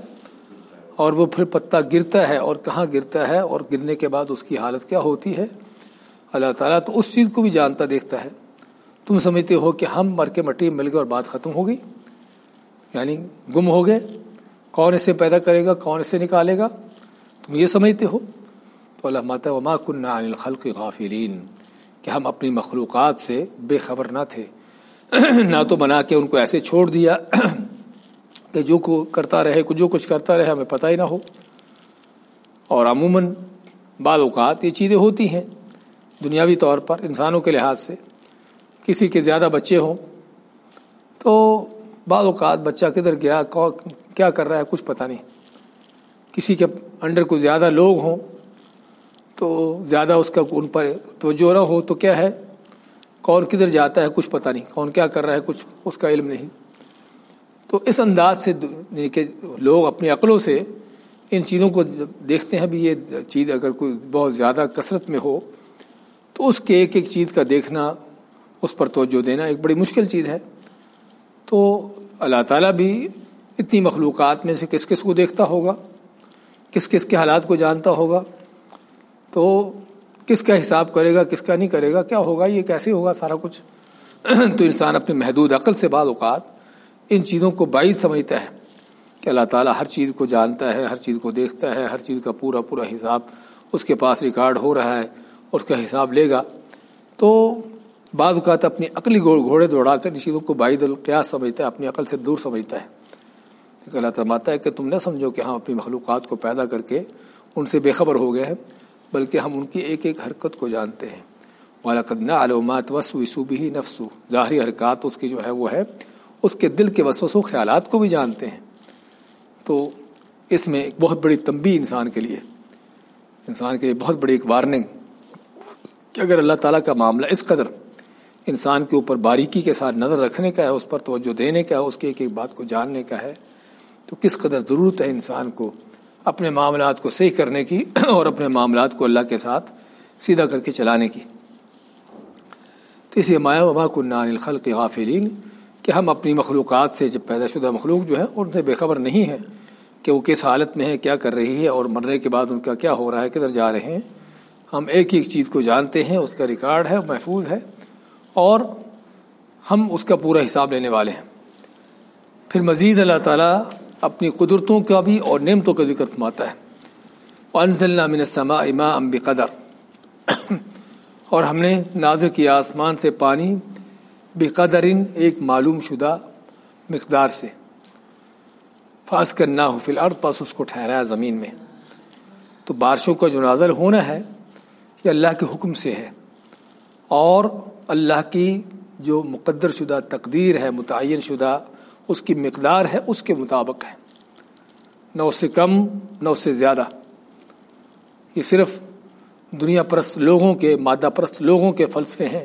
اور وہ پھر پتا گرتا ہے اور کہاں گرتا ہے اور گرنے کے بعد اس کی حالت کیا ہوتی ہے؟ اللہ تعالیٰ تو اس چیز کو بھی جانتا دیکھتا ہے۔ تم سمجھتے ہو کہ ہم مر کے مٹی مل گئے اور بات ختم ہو گئی۔ یعنی گم ہو گئے۔ کون اسے پیدا کرے گا؟ کون اسے نکالے گا؟ تم یہ سمجھتے ہو۔ تو اللہ ماتا وما کن عن الخلق غافلین کہ ہم اپنی مخلوقات سے بے خبر نہ تھے۔ (clears throat) نہ تو بنا کے ان کو ایسے چھوڑ دیا (clears throat) کہ جو کو کرتا رہے، جو کچھ کرتا رہے، ہمیں پتہ ہی نہ ہو۔ اور عموماً بعض اوقات یہ چیزیں ہوتی ہیں دنیاوی طور پر، انسانوں کے لحاظ سے۔ کسی کے زیادہ بچے ہوں تو بعض اوقات بچہ کدھر گیا کیا کر رہا ہے، کچھ پتہ نہیں۔ کسی کے انڈر کو زیادہ لوگ ہوں تو زیادہ اس کا ان پر توجہ نہ ہو تو کیا ہے؟ کون کدھر جاتا ہے کچھ پتہ نہیں، کون کیا کر رہا ہے، کچھ اس کا علم نہیں۔ تو اس انداز سے یعنی کہ لوگ اپنی عقلوں سے ان چیزوں کو دیکھتے ہیں، بھی یہ چیز اگر کوئی بہت زیادہ کثرت میں ہو، تو اس کے ایک ایک چیز کا دیکھنا، اس پر توجہ دینا ایک بڑی مشکل چیز ہے۔ تو اللہ تعالیٰ بھی اتنی مخلوقات میں سے کس کس کو دیکھتا ہوگا، کس کس کے حالات کو جانتا ہوگا۔ تو کس کا حساب کرے گا، کس کا نہیں کرے گا، کیا ہوگا، یہ کیسے ہوگا، سارا کچھ۔ (clears throat) تو انسان اپنے محدود عقل سے بعض اوقات ان چیزوں کو باعث سمجھتا ہے کہ اللہ تعالیٰ ہر چیز کو جانتا ہے، ہر چیز کو دیکھتا ہے، ہر چیز کا پورا پورا حساب اس کے پاس ریکارڈ ہو رہا ہے، اس کا حساب لے گا۔ تو بعض اوقات اپنی عقلی گھوڑے دوڑا کر ان چیزوں کو باعث القیاس سمجھتا ہے، اپنی عقل سے دور سمجھتا ہے۔ اللہ تعالیٰ ہے کہ تم نہ سمجھو کہ ہم اپنی مخلوقات کو پیدا کر کے ان سے بے خبر ہو گئے ہیں۔ بلکہ ہم ان کی ایک ایک حرکت کو جانتے ہیں۔ والدہ علومات وسو وسو بھی نفسو ظاہری حرکات اس کی جو ہے وہ ہے، اس کے دل کے وسوس و خیالات کو بھی جانتے ہیں۔ تو اس میں ایک بہت بڑی تنبی انسان کے لیے۔ انسان کے لیے بہت بڑی ایک وارننگ کہ اگر اللہ تعالیٰ کا معاملہ اس قدر انسان کے اوپر باریکی کے ساتھ نظر رکھنے کا ہے، اس پر توجہ دینے کا ہے، اس کی ایک ایک بات کو جاننے کا ہے، تو کس قدر ضرورت ہے انسان کو اپنے معاملات کو صحیح کرنے کی (clears throat) اور اپنے معاملات کو اللہ کے ساتھ سیدھا کر کے چلانے کی۔ تو اسی مایا وبا کنان الخلق غافلین کہ ہم اپنی مخلوقات سے جب پیدا شدہ مخلوق جو ہے ان سے بے خبر نہیں ہے کہ وہ کس حالت میں ہے، کیا کر رہی ہے اور مرنے کے بعد ان کا کیا ہو رہا ہے، کدھر جا رہے ہیں۔ ہم ایک ایک چیز کو جانتے ہیں، اس کا ریکارڈ ہے، محفوظ ہے اور ہم اس کا پورا حساب لینے والے ہیں۔ پھر مزید اللہ تعالیٰ اپنی قدرتوں کا بھی اور نعمتوں کا ذکر فرماتا ہے۔ انضل من السماء اما ام بقدر۔ (clears throat) اور ہم نے نازر کیا آسمان سے پانی بقدر ایک معلوم شدہ مقدار سے۔ فاس کرنا ہو فی الارض پاس اس کو ٹھہرایا زمین میں۔ تو بارشوں کا جو نازل ہونا ہے، یہ اللہ کے حکم سے ہے۔ اور اللہ کی جو مقدر شدہ تقدیر ہے، متعین شدہ اس کی مقدار ہے، اس کے مطابق ہے۔ نہ اس سے کم، نہ اس سے زیادہ۔ یہ صرف دنیا پرست لوگوں کے، مادہ پرست لوگوں کے فلسفے ہیں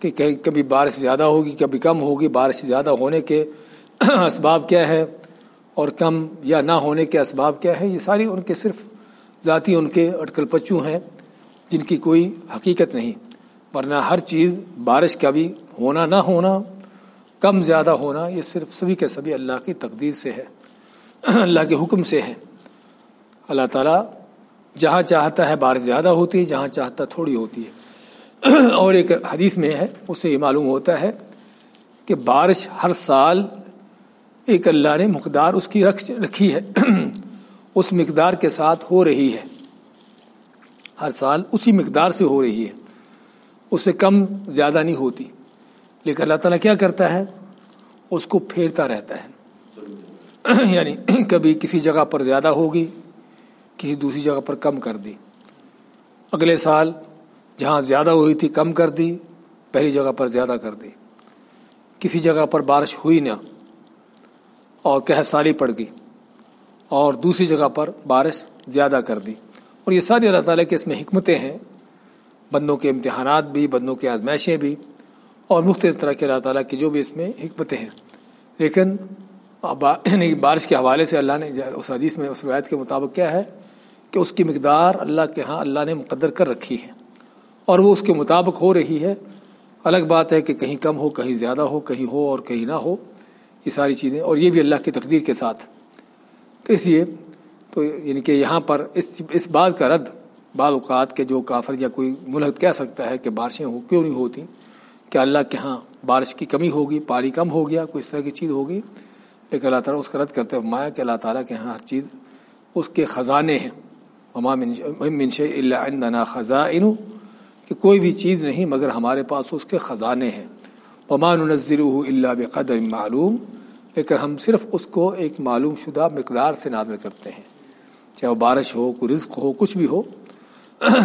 کہ کہیں کبھی بارش زیادہ ہوگی، کبھی کم ہوگی۔ بارش زیادہ ہونے کے (clears throat) اسباب کیا ہے اور کم یا نہ ہونے کے اسباب کیا ہے یہ ساری ان کے صرف ذاتی، ان کے اٹکل پچو ہیں جن کی کوئی حقیقت نہیں۔ ورنہ ہر چیز بارش کا بھی ہونا، نہ ہونا کم زیادہ ہونا یہ صرف سبھی کے سبھی اللہ کی تقدیر سے ہے، اللہ کے حکم سے ہے۔ اللہ تعالیٰ جہاں چاہتا ہے بارش زیادہ ہوتی ہے، جہاں چاہتا تھوڑی ہوتی ہے۔ اور ایک حدیث میں ہے اس سے یہ معلوم ہوتا ہے کہ بارش ہر سال ایک اللہ نے مقدار اس کی رکھ رکھی ہے۔ اس مقدار کے ساتھ ہو رہی ہے۔ ہر سال اسی مقدار سے ہو رہی ہے۔ اس سے کم زیادہ نہیں ہوتی۔ لیکن اللہ تعالیٰ کیا کرتا ہے؟ اس کو پھیرتا رہتا ہے۔ (clears throat) یعنی (clears throat) کبھی کسی جگہ پر زیادہ ہوگی، کسی دوسری جگہ پر کم کر دی۔ اگلے سال جہاں زیادہ ہوئی تھی کم کر دی، پہلی جگہ پر زیادہ کر دی۔ کسی جگہ پر بارش ہوئی نہ، اور کہ سالی پڑ گئی، اور دوسری جگہ پر بارش زیادہ کر دی۔ اور یہ ساری اللہ تعالیٰ کی اس میں حکمتیں ہیں۔ بندوں کے امتحانات بھی، بندوں کے آزمائشیں بھی۔ اور مختلف طرح کے اللہ تعالیٰ کی جو بھی اس میں حکمتیں ہیں۔ لیکن یعنی بارش کے حوالے سے اللہ نے اس حدیث میں، اس روایت کے مطابق کیا ہے کہ اس کی مقدار اللہ کے ہاں اللہ نے مقدر کر رکھی ہے۔ اور وہ اس کے مطابق ہو رہی ہے۔ الگ بات ہے کہ کہیں کم ہو، کہیں زیادہ ہو، کہیں ہو اور کہیں نہ ہو، یہ ساری چیزیں۔ اور یہ بھی اللہ کی تقدیر کے ساتھ۔ تو اس لیے تو یعنی کہ یہاں پر اس اس بات کا رد بعض اوقات کے جو کافر یا کوئی ملحد کہہ سکتا ہے کہ بارشیں ہو، کیوں نہیں ہوتی کہ اللہ کے ہاں بارش کی کمی ہوگی، پانی کم ہو گیا، کوئی اس طرح کی چیز ہوگی۔ لیکن اللہ تعالیٰ اس کا رد کرتے ہوئے مایا کہ اللہ تعالیٰ کے ہاں ہر چیز اس کے خزانے ہیں۔ منش اللہ عندنا خزائن، کہ کوئی بھی چیز نہیں، مگر ہمارے پاس اس کے خزانے ہیں۔ ومان نظر اللہ بقدر معلوم، لیکن ہم صرف اس کو ایک معلوم شدہ مقدار سے نازل کرتے ہیں۔ چاہے وہ بارش ہو، کوئی رزق ہو، کچھ بھی ہو،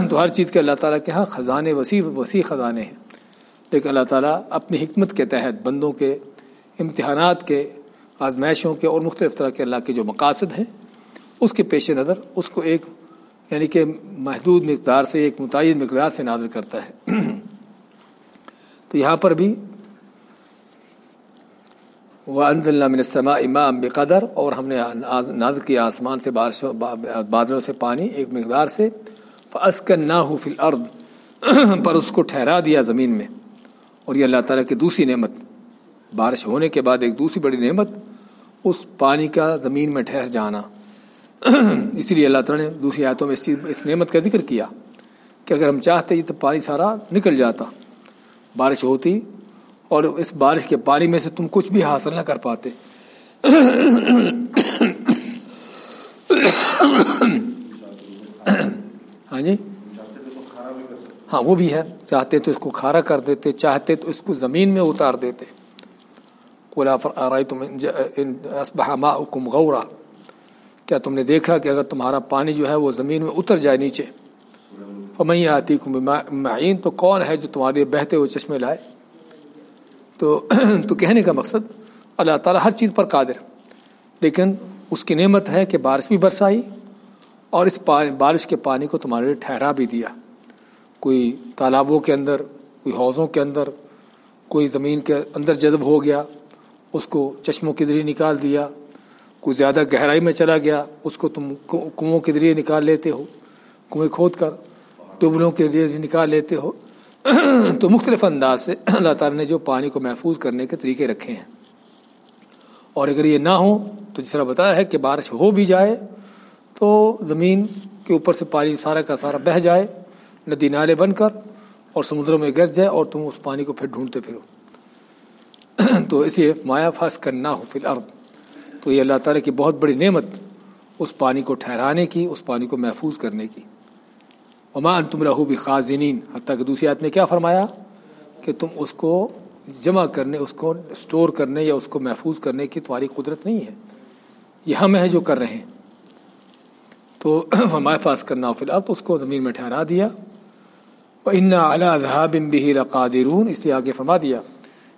تو ہر چیز کے اللہ تعالیٰ کے ہاں خزانے، وسیع وسیع خزانے ہیں۔ لیکن اللہ تعالیٰ اپنی حکمت کے تحت بندوں کے، امتحانات کے، آزمائشوں کے اور مختلف طرح کے اللہ کے جو مقاصد ہیں، اس کے پیش نظر، اس کو ایک یعنی کہ محدود مقدار سے، ایک متعین مقدار سے نازل کرتا ہے۔ (clears throat) تو یہاں پر بھی وہ انض اللہ السماء امام بقدر، اور ہم نے نازل کیا آسمان سے، بارشوں، بادلوں سے پانی ایک مقدار سے۔ فسکن نہ ہو فی الارض (clears throat) پر اس کو ٹھہرا دیا زمین میں۔ اور یہ اللہ تعالیٰ کی دوسری نعمت۔ بارش ہونے کے بعد ایک دوسری بڑی نعمت، اس پانی کا زمین میں ٹھہر جانا۔ (clears throat) اسی لیے اللہ تعالیٰ نے دوسری آیتوں میں اس چیز، اس نعمت کا ذکر کیا کہ اگر ہم چاہتے تو پانی سارا نکل جاتا۔ بارش ہوتی اور اس بارش کے پانی میں سے تم کچھ بھی حاصل نہ کر پاتے۔ (clears throat) ہاں جی؟ ہاں وہ بھی ہے۔ چاہتے تو اس کو کھارا کر دیتے، چاہتے تو اس کو زمین میں اتار دیتے۔ تم ماؤکم غورا۔ کیا تم نے دیکھا کہ اگر تمہارا پانی جو ہے وہ زمین میں اتر جائے نیچے؟ فمئی آتی معین تو کون ہے جو تمہارے بہتے ہوئے چشمے لائے؟ تو (clears throat) تو کہنے کا مقصد، اللہ تعالیٰ ہر چیز پر قادر۔ لیکن اس کی نعمت ہے کہ بارش بھی برسائی اور اس بارش کے پانی کو تمہارے لیے ٹھہرا بھی دیا۔ کوئی تالابوں کے اندر، کوئی حوضوں کے اندر، کوئی زمین کے اندر جذب ہو گیا، اس کو چشموں کے ذریعے نکال دیا، کوئی زیادہ گہرائی میں چلا گیا، اس کو تم کنووں کے ذریعے نکال لیتے ہو، کنویں کھود کر ٹوبلوں کے ذریعے نکال لیتے ہو۔ (clears throat) تو مختلف انداز سے اللہ تعالیٰ نے جو پانی کو محفوظ کرنے کے طریقے رکھے ہیں۔ اور اگر یہ نہ ہو، تو جس طرح بتایا ہے کہ بارش ہو بھی جائے، تو زمین کے اوپر سے پانی سارا کا سارا بہہ جائے ندی نالے بن کر اور سمندروں میں گر جائے اور تم اس پانی کو پھر ڈھونڈتے پھرو۔ (clears throat) تو اس لیے مایا پھنس کرنا ہو فی الارض۔ تو یہ اللہ تعالیٰ کی بہت بڑی نعمت اس پانی کو ٹھہرانے کی، اس پانی کو محفوظ کرنے کی۔ وما ان تم رہو بھی خاصین حتیٰ کہ دوسری آدمی کیا فرمایا؟ کہ تم اس کو جمع کرنے، اس کو اسٹور کرنے یا اس کو محفوظ کرنے کی تمہاری قدرت نہیں ہے۔ یہ ہم ہیں جو کر رہے ہیں۔ تو (clears throat) فرمایا فاس کرنا فی الحال تو اس کو زمین میں ٹھہرا دیا۔ ان اعلیٰ بن بھی قادرون اس لیے آگے فرما دیا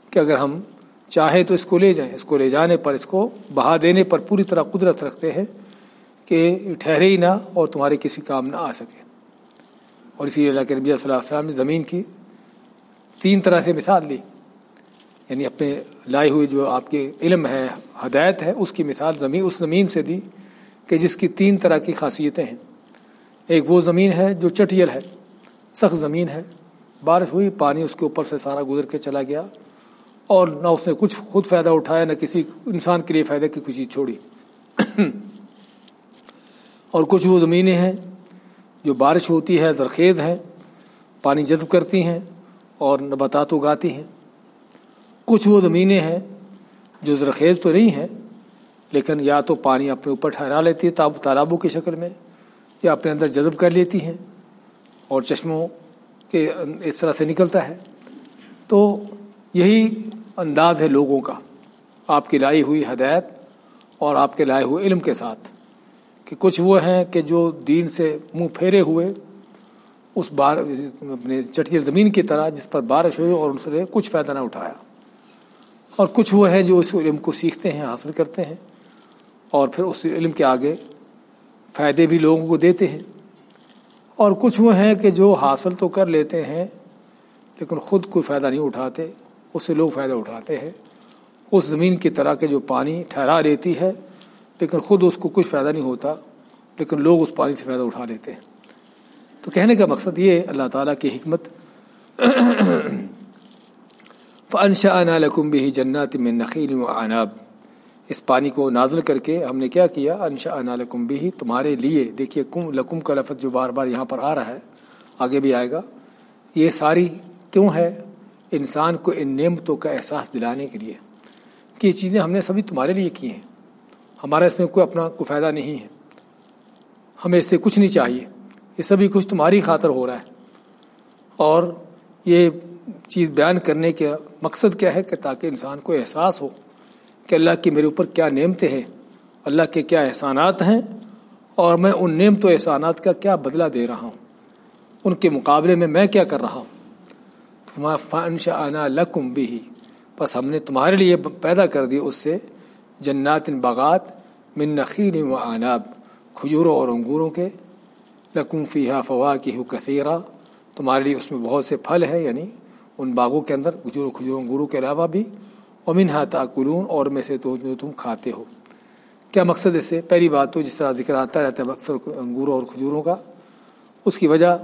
کہ اگر ہم چاہیں تو اس کو لے جائیں، اس کو لے جانے پر، اس کو بہا دینے پر پوری طرح قدرت رکھتے ہیں کہ ٹھہرے ہی نہ اور تمہارے کسی کام نہ آ سکے۔ اور اسی لیے اللہ کے نبی صلی اللہ علیہ وسلم نے زمین کی تین طرح سے مثال لی یعنی اپنے لائے ہوئے جو آپ کے علم ہے، ہدایت ہے، اس کی مثال زمین، اس زمین سے دی کہ جس کی تین طرح کی خاصیتیں ہیں۔ ایک وہ زمین ہے جو چٹیل ہے سخت زمین ہے۔ بارش ہوئی، پانی اس کے اوپر سے سارا گزر کے چلا گیا اور نہ اس نے کچھ خود فائدہ اٹھایا، نہ کسی انسان کے لیے فائدہ کی کچھ چیز چھوڑی۔ (clears throat) اور کچھ وہ زمینیں ہیں جو بارش ہوتی ہے، زرخیز ہیں، پانی جذب کرتی ہیں اور نباتات اگاتی ہیں۔ کچھ وہ زمینیں ہیں جو زرخیز تو نہیں ہیں، لیکن یا تو پانی اپنے اوپر ٹھہرا لیتی ہے تالابوں کی شکل میں یا اپنے اندر جذب کر لیتی ہیں۔ اور چشموں کے اس طرح سے نکلتا ہے۔ تو یہی انداز ہے لوگوں کا، آپ کی لائی ہوئی ہدایت اور آپ کے لائے ہوئے علم کے ساتھ۔ کہ کچھ وہ ہیں کہ جو دین سے منہ پھیرے ہوئے، اس بار اپنے چٹی زمین کی طرح جس پر بارش ہوئی اور ان سے کچھ فائدہ نہ اٹھایا۔ اور کچھ وہ ہیں جو اس علم کو سیکھتے ہیں، حاصل کرتے ہیں اور پھر اس علم کے آگے فائدے بھی لوگوں کو دیتے ہیں۔ اور کچھ وہ ہیں کہ جو حاصل تو کر لیتے ہیں، لیکن خود کوئی فائدہ نہیں اٹھاتے، اس سے لوگ فائدہ اٹھاتے ہیں۔ اس زمین کی طرح کے جو پانی ٹھہرا لیتی ہے، لیکن خود اس کو کچھ فائدہ نہیں ہوتا، لیکن لوگ اس پانی سے فائدہ اٹھا لیتے ہیں۔ تو کہنے کا مقصد یہ اللہ تعالیٰ کی حکمت فنشا لکم بھی جنات میں نقیل و عناب اس پانی کو نازل کر کے ہم نے کیا کیا؟ انشا انالکم بھی تمہارے لیے، دیکھیے کم، لکم کا لفظ جو بار بار یہاں پر آ رہا ہے، آگے بھی آئے گا۔ یہ ساری کیوں ہے؟ انسان کو ان نعمتوں کا احساس دلانے کے لیے۔ کہ یہ چیزیں ہم نے سبھی تمہارے لیے کی ہیں۔ ہمارا اس میں کوئی اپنا کوئی فائدہ نہیں ہے۔ ہمیں اس سے کچھ نہیں چاہیے۔ یہ سبھی کچھ تمہاری خاطر ہو رہا ہے۔ اور یہ چیز بیان کرنے کا مقصد کیا ہے؟ کہ تاکہ انسان کو احساس ہو۔ کہ اللہ کی میرے اوپر کیا نعمتیں ہیں، اللہ کے کیا احسانات ہیں، اور میں ان نعمت و احسانات کا کیا بدلہ دے رہا ہوں۔ ان کے مقابلے میں میں کیا کر رہا ہوں؟ فنش آنا لکم بھی بس ہم نے تمہارے لیے پیدا کر دی اس سے جنات باغات من نخیل و آناب۔ کھجوروں اور انگوروں کے۔ لکم فیحہ فوا کی ہو کثیرہ۔ تمہارے لیے اس میں بہت سے پھل ہیں یعنی ان باغوں کے اندر کھجور کھجوروں، انگوروں کے علاوہ بھی۔ امن ہاتھ اور میں سے تو جو تم کھاتے ہو۔ کیا مقصد اس سے؟ پہلی بات تو جس طرح ذکر آتا رہتا ہے اکثر انگوروں اور کھجوروں کا، اس کی وجہ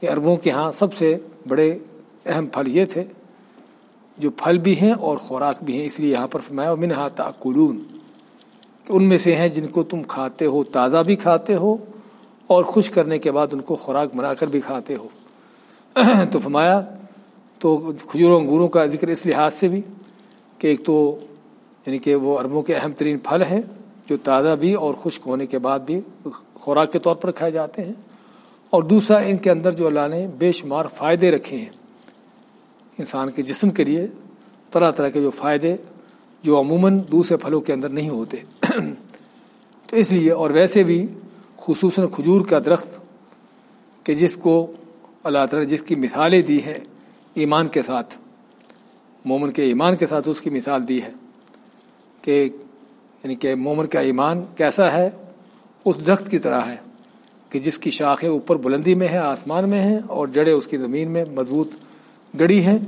کہ عربوں کے ہاں سب سے بڑے اہم پھل یہ تھے، جو پھل بھی ہیں اور خوراک بھی ہیں، اس لیے یہاں پر فرمایا امن ہاتھ کہ ان میں سے ہیں جن کو تم کھاتے ہو، تازہ بھی کھاتے ہو اور خوش کرنے کے بعد ان کو خوراک بنا کر بھی کھاتے ہو۔ (coughs) تو فرمایا، تو کھجوروں، انگوروں کا ذکر اس لحاظ سے بھی کہ ایک تو یعنی کہ وہ عربوں کے اہم ترین پھل ہیں جو تازہ بھی اور خشک ہونے کے بعد بھی خوراک کے طور پر کھائے جاتے ہیں اور دوسرا ان کے اندر جو اللہ نے بے شمار فائدے رکھے ہیں انسان کے جسم کے لیے، طرح طرح کے جو فائدے جو عموماً دوسرے پھلوں کے اندر نہیں ہوتے۔ (clears throat) تو اس لیے اور ویسے بھی خصوصاً کھجور کا درخت کہ جس کو اللہ تعالیٰ نے جس کی مثالیں دی ہیں ایمان کے ساتھ مومن کے ایمان کے ساتھ اس کی مثال دی ہے کہ یعنی کہ مومن کا ایمان کیسا ہے؟ اس درخت کی طرح ہے کہ جس کی شاخیں اوپر بلندی میں ہیں، آسمان میں ہیں اور جڑیں اس کی زمین میں مضبوط گڑی ہیں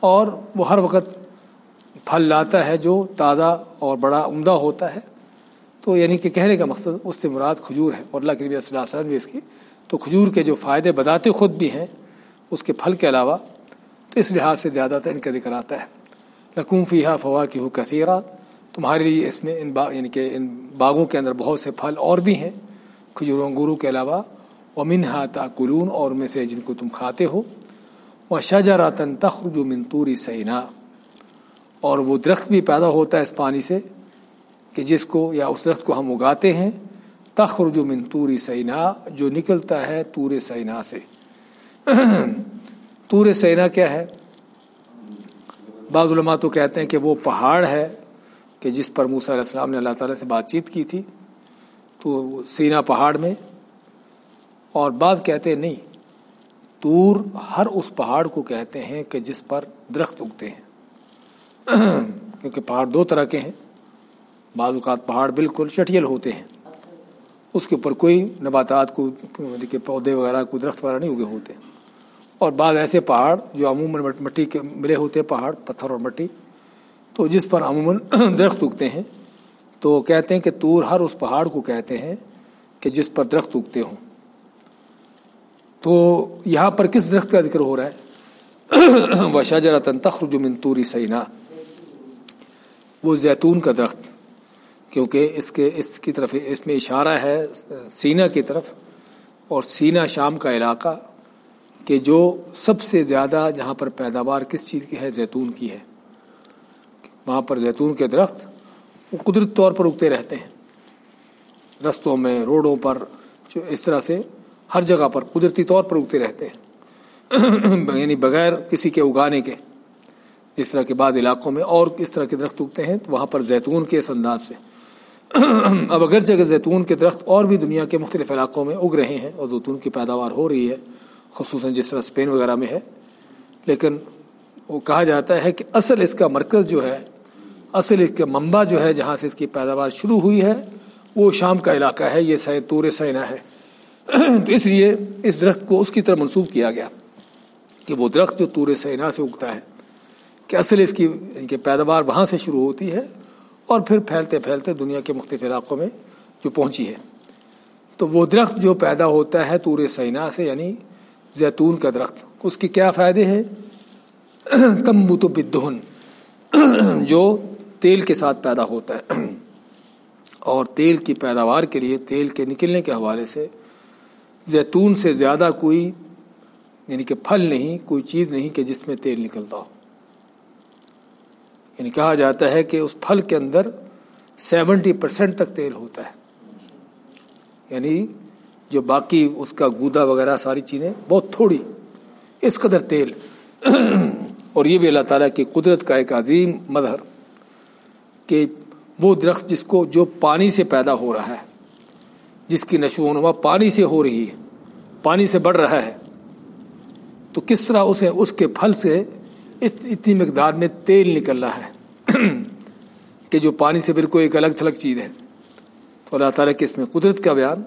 اور وہ ہر وقت پھل لاتا ہے جو تازہ اور بڑا عمدہ ہوتا ہے۔ تو یعنی کہ کہنے کا مقصد اس سے مراد کھجور ہے اور اللہ کے نبی صلی اللہ علیہ وسلم بھی اس کی تو کھجور کے جو فائدے بتاتے خود بھی ہیں، اس کے پھل کے علاوہ تو اس لحاظ سے زیادہ تر ان کا ذکر آتا ہے۔ لکوم فیحہ فوا کی ہو کثیرہ۔ تمہارے لیے اس میں ان با یعنی کہ ان باغوں کے اندر بہت سے پھل اور بھی ہیں۔ کھجوروں گرو کے علاوہ۔ و منہا تاکلون، اور میں سے جن کو تم کھاتے ہو۔ وہ شاہجہ راتن تخرج منتوری سینا۔ اور وہ درخت بھی پیدا ہوتا ہے اس پانی سے کہ جس کو یا اس درخت کو ہم اگاتے ہیں۔ تخرج منتوری سینا، جو نکلتا ہے تور سینا سے۔ تور سینا کیا ہے؟ بعض علماء تو کہتے ہیں کہ وہ پہاڑ ہے کہ جس پر موسیٰ علیہ السلام نے اللہ تعالیٰ سے بات چیت کی تھی، تو سینا پہاڑ میں۔ اور بعض کہتے ہیں نہیں، تور ہر اس پہاڑ کو کہتے ہیں کہ جس پر درخت اگتے ہیں۔ (clears throat) کیونکہ پہاڑ دو طرح کے ہیں۔ بعض اوقات پہاڑ بالکل چٹیل ہوتے ہیں۔ اس کے اوپر کوئی نباتات کو پودے وغیرہ کوئی درخت وغیرہ نہیں اگے ہوتے۔ اور بعض ایسے پہاڑ جو عموماً مٹی کے ملے ہوتے ہیں، پہاڑ، پتھر اور مٹی، تو جس پر عموماً (clears throat) درخت اگتے ہیں، تو کہتے ہیں کہ تور ہر اس پہاڑ کو کہتے ہیں کہ جس پر درخت اگتے ہوں۔ تو یہاں پر کس درخت کا ذکر ہو رہا ہے؟ (clears throat) وہ شاہجرا تنتخر جو منتوری سینا وہ زیتون کا درخت، کیونکہ اس کے، اس کی طرف، اس میں اشارہ ہے، سینا کی طرف، اور سینا شام کا علاقہ کہ جو سب سے زیادہ جہاں پر پیداوار کس چیز کی ہے؟ زیتون کی ہے۔ وہاں پر زیتون کے درخت وہ قدرت طور پر اگتے رہتے ہیں۔ رستوں میں، روڈوں پر، جو اس طرح سے ہر جگہ پر قدرتی طور پر اگتے رہتے ہیں۔ (clears throat) یعنی بغیر کسی کے اگانے کے اس طرح کے بعض علاقوں میں اور اس طرح کے درخت اگتے ہیں، تو وہاں پر زیتون کے اس انداز سے۔ (clears throat) اب اگرچہ کہ زیتون کے درخت اور بھی دنیا کے مختلف علاقوں میں اگ رہے ہیں اور زیتون کی پیداوار ہو رہی ہے خصوصاً جس طرح اسپین وغیرہ میں ہے، لیکن وہ کہا جاتا ہے کہ اصل اس کا مرکز جو ہے، اصل اس کا منبع جو ہے جہاں سے اس کی پیداوار شروع ہوئی ہے، وہ شام کا علاقہ ہے، یہ سید تور سینا ہے۔ تو اس لیے اس درخت کو اس کی طرح منسوخ کیا گیا کہ وہ درخت جو تور سینا سے اگتا ہے، کہ اصل اس کی کی پیداوار وہاں سے شروع ہوتی ہے اور پھر پھیلتے پھیلتے دنیا کے مختلف علاقوں میں جو پہنچی ہے۔ تو وہ درخت جو پیدا ہوتا ہے تور سینا سے یعنی زیتون کا درخت۔ اس کے کیا فائدے ہیں؟ (clears throat) تمبو بدہن۔ (clears throat) جو تیل کے ساتھ پیدا ہوتا ہے۔ (clears throat) اور تیل کی پیداوار کے لیے تیل کے نکلنے کے حوالے سے زیتون سے زیادہ کوئی یعنی کہ پھل نہیں، کوئی چیز نہیں کہ جس میں تیل نکلتا ہو۔ یعنی کہا جاتا ہے کہ اس پھل کے اندر سیونٹی پرسینٹ تک تیل ہوتا ہے۔ یعنی جو باقی اس کا گودا وغیرہ ساری چیزیں، بہت تھوڑی، اس قدر تیل۔ (clears throat) اور یہ بھی اللہ تعالیٰ کی قدرت کا ایک عظیم مظہر کہ وہ درخت جس کو جو پانی سے پیدا ہو رہا ہے، جس کی نشو و نما پانی سے ہو رہی ہے، پانی سے بڑھ رہا ہے، تو کس طرح اسے، اس کے پھل سے اس اتنی مقدار میں تیل نکل رہا ہے (clears throat) کہ جو پانی سے بالکل ایک الگ تھلگ چیز ہے۔ تو اللہ تعالیٰ کی اس میں قدرت کا بیان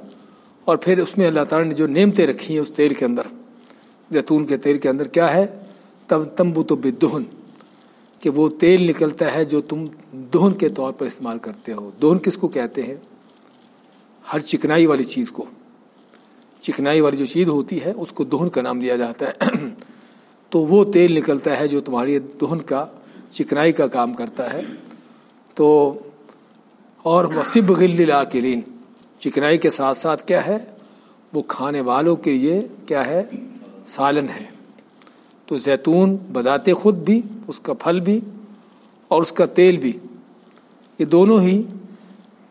اور پھر اس میں اللہ تعالیٰ نے جو نعمتیں رکھی ہیں اس تیل کے اندر، زیتون کے تیل کے اندر کیا ہے؟ تب تمبو تو بے دہن کہ وہ تیل نکلتا ہے جو تم دہن کے طور پر استعمال کرتے ہو۔ دہن کس کو کہتے ہیں؟ ہر چکنائی والی چیز کو۔ چکنائی والی جو چیز ہوتی ہے، اس کو دہن کا نام دیا جاتا ہے۔ (clears throat) تو وہ تیل نکلتا ہے جو تمہاری دہن کا، چکنائی کا کام کرتا ہے۔ تو اور وصب غلقلین چکنائی کے ساتھ ساتھ کیا ہے؟ وہ کھانے والوں کے لیے کیا ہے؟ سالن ہے۔ تو زیتون بذات خود بھی، اس کا پھل بھی اور اس کا تیل بھی۔ یہ دونوں ہی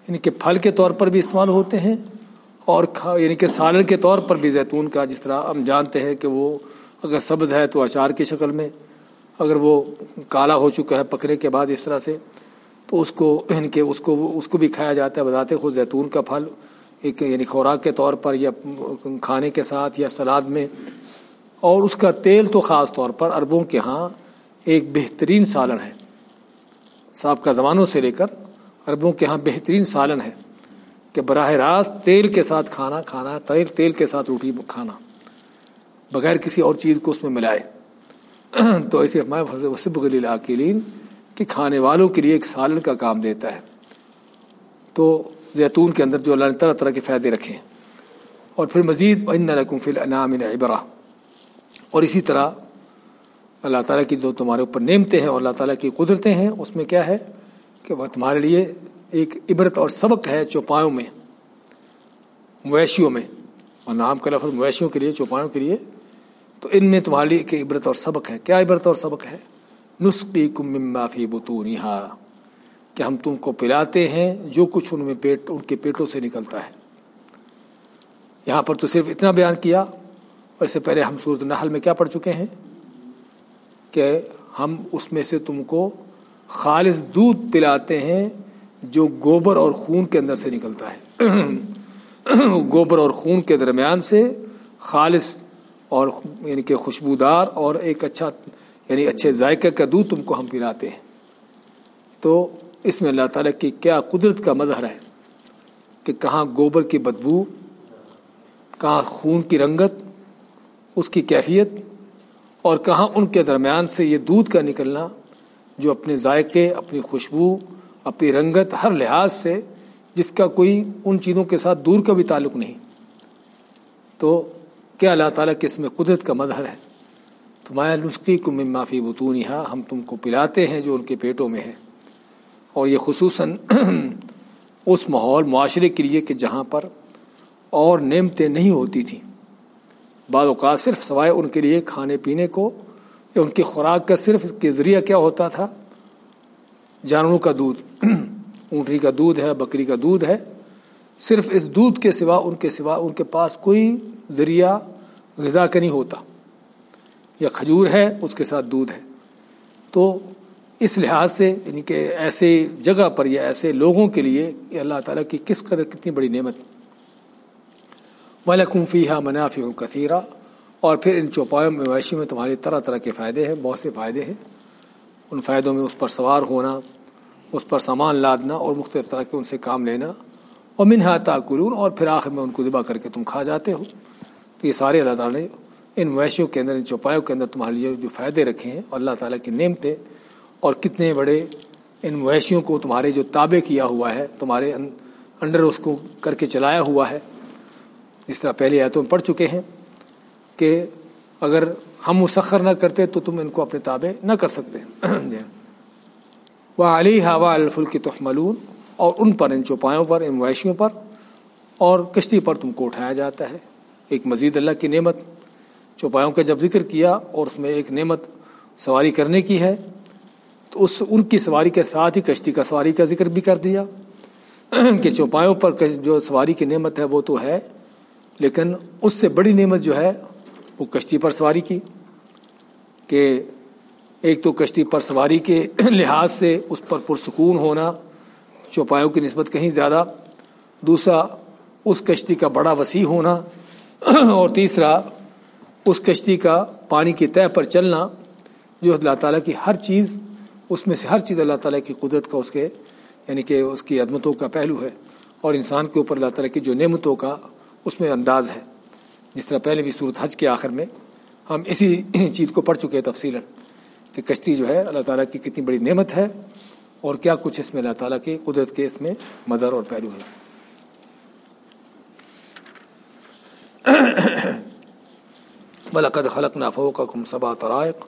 یعنی کہ پھل کے طور پر بھی استعمال ہوتے ہیں اور یعنی کہ سالن کے طور پر بھی زیتون کا جس طرح ہم جانتے ہیں کہ وہ اگر سبز ہے تو اچار کی شکل میں، اگر وہ کالا ہو چکا ہے پکنے کے بعد اس طرح سے اس کو یعنی کہ اس کو اس کو بھی کھایا جاتا ہے بتاتے خود زیتون کا پھل، ایک یعنی خوراک کے طور پر یا کھانے کے ساتھ یا سلاد میں۔ اور اس کا تیل تو خاص طور پر عربوں کے ہاں ایک بہترین سالن ہے۔ سابقہ زمانوں سے لے کر عربوں کے ہاں بہترین سالن ہے کہ براہ راست تیل کے ساتھ کھانا کھانا، تیل تیل کے ساتھ روٹی کھانا، بغیر کسی اور چیز کو اس میں ملائے۔ (clears throat) تو ایسے ہمارے وصب العقلین کہ کھانے والوں کے لیے ایک سالن کا کام دیتا ہے۔ تو زیتون کے اندر جو اللہ نے طرح طرح کے فائدے رکھے ہیں۔ اور پھر مزید ان رقم فی النام ابرا اور اسی طرح اللہ تعالیٰ کی جو تمہارے اوپر نعمتیں ہیں اور اللہ تعالیٰ کی قدرتیں ہیں، اس میں کیا ہے کہ وہ تمہارے لیے ایک عبرت اور سبق ہے چوپایوں میں، مویشیوں میں۔ اور نام کا لفظ مویشیوں کے لیے چوپایوں کے لیے۔ تو ان میں تمہارے لیے ایک عبرت اور سبق ہے۔ کیا عبرت اور سبق ہے؟ نسخی کم معافی بتونی کہ ہم تم کو پلاتے ہیں جو کچھ ان میں پیٹ، ان کے پیٹوں سے نکلتا ہے۔ یہاں پر تو صرف اتنا بیان کیا، اور اس سے پہلے ہم صورت نحل میں کیا پڑھ چکے ہیں؟ کہ ہم اس میں سے تم کو خالص دودھ پلاتے ہیں جو گوبر اور خون کے اندر سے نکلتا ہے۔ (clears throat) گوبر اور خون کے درمیان سے خالص اور یعنی کہ خوشبودار اور ایک اچھا یعنی اچھے ذائقے کا دودھ تم کو ہم پلاتے ہیں۔ تو اس میں اللہ تعالیٰ کی کیا قدرت کا مظہر ہے کہ کہاں گوبر کی بدبو، کہاں خون کی رنگت، اس کی کیفیت، اور کہاں ان کے درمیان سے یہ دودھ کا نکلنا جو اپنے ذائقے، اپنی خوشبو، اپنی رنگت ہر لحاظ سے جس کا کوئی ان چیزوں کے ساتھ دور کا بھی تعلق نہیں۔ تو کیا اللہ تعالیٰ کے اس میں قدرت کا مظہر ہے؟ تمہارا نسخی کو میں معافی بتون ہم تم کو پلاتے ہیں جو ان کے پیٹوں میں ہے اور یہ خصوصاً (clears throat) اس ماحول، معاشرے کے لیے کہ جہاں پر اور نعمتیں نہیں ہوتی تھیں۔ بعض اوقات صرف سوائے ان کے لیے کھانے پینے کو، یا ان کی خوراک کا صرف کے ذریعہ کیا ہوتا تھا۔ جانوروں کا دودھ، (clears throat) اونٹری کا دودھ ہے، بکری کا دودھ ہے۔ صرف اس دودھ کے سوا، ان کے سوا ان کے پاس کوئی ذریعہ غذا کا نہیں ہوتا۔ یا کھجور ہے، اس کے ساتھ دودھ ہے۔ تو اس لحاظ سے یعنی کہ ایسے جگہ پر یا ایسے لوگوں کے لیے اللہ تعالیٰ کی کس قدر کتنی بڑی نعمت ملکم فیحہ منافع و کثیرہ اور پھر ان چوپایوں مویشیوں میں تمہاری طرح طرح کے فائدے ہیں، بہت سے فائدے ہیں۔ ان فائدوں میں اس پر سوار ہونا، اس پر سامان لادنا اور مختلف طرح کے ان سے کام لینا۔ اور منہا تاکلون اور پھر آخر میں ان کو ذبح کر کے تم کھا جاتے ہو۔ تو یہ سارے اللہ تعالیٰ نے ان مویشیوں کے اندر، ان چوپایوں کے اندر تمہارے لیے جو فائدے رکھے ہیں اور اللہ تعالیٰ کی نعمتیں اور کتنے بڑے ان مویشیوں کو تمہارے جو تابع کیا ہوا ہے، تمہارے انڈر اس کو کر کے چلایا ہوا ہے۔ جس طرح پہلے آیتوں میں پڑھ چکے ہیں کہ اگر ہم مسخر نہ کرتے تو تم ان کو اپنے تابع نہ کر سکتے۔ وہ علی ہوا الفل کی تحملون۔ اور ان پر، ان چوپایوں پر، ان مویشیوں پر اور کشتی پر تم کو اٹھایا جاتا ہے۔ ایک مزید اللہ کی نعمت۔ چوپایوں کا جب ذکر کیا اور اس میں ایک نعمت سواری کرنے کی ہے، تو اس ان کی سواری کے ساتھ ہی کشتی کا سواری کا ذکر بھی کر دیا۔ (clears throat) کہ چوپایوں پر جو سواری کی نعمت ہے وہ تو ہے، لیکن اس سے بڑی نعمت جو ہے وہ کشتی پر سواری کی۔ کہ ایک تو کشتی پر سواری کے (clears throat) لحاظ سے اس پر پرسکون ہونا چوپایوں کی نسبت کہیں زیادہ۔ دوسرا، اس کشتی کا بڑا وسیع ہونا۔ (clears throat) اور تیسرا اس کشتی کا پانی کی طے پر چلنا، جو اللہ تعالیٰ کی ہر چیز، اس میں سے ہر چیز اللہ تعالیٰ کی قدرت کا اس کے یعنی کہ اس کی عدمتوں کا پہلو ہے۔ اور انسان کے اوپر اللہ تعالیٰ کی جو نعمتوں کا اس میں انداز ہے۔ جس طرح پہلے بھی صورت حج کے آخر میں ہم اسی (clears throat) چیز کو پڑھ چکے ہیں تفصیل کہ کشتی جو ہے اللہ تعالیٰ کی کتنی بڑی نعمت ہے اور کیا کچھ اس میں اللہ تعالیٰ کی قدرت کے اس میں مظہر اور پہلو ہے۔ (clears throat) بلقد خلق نافو کا کم صبا طرائق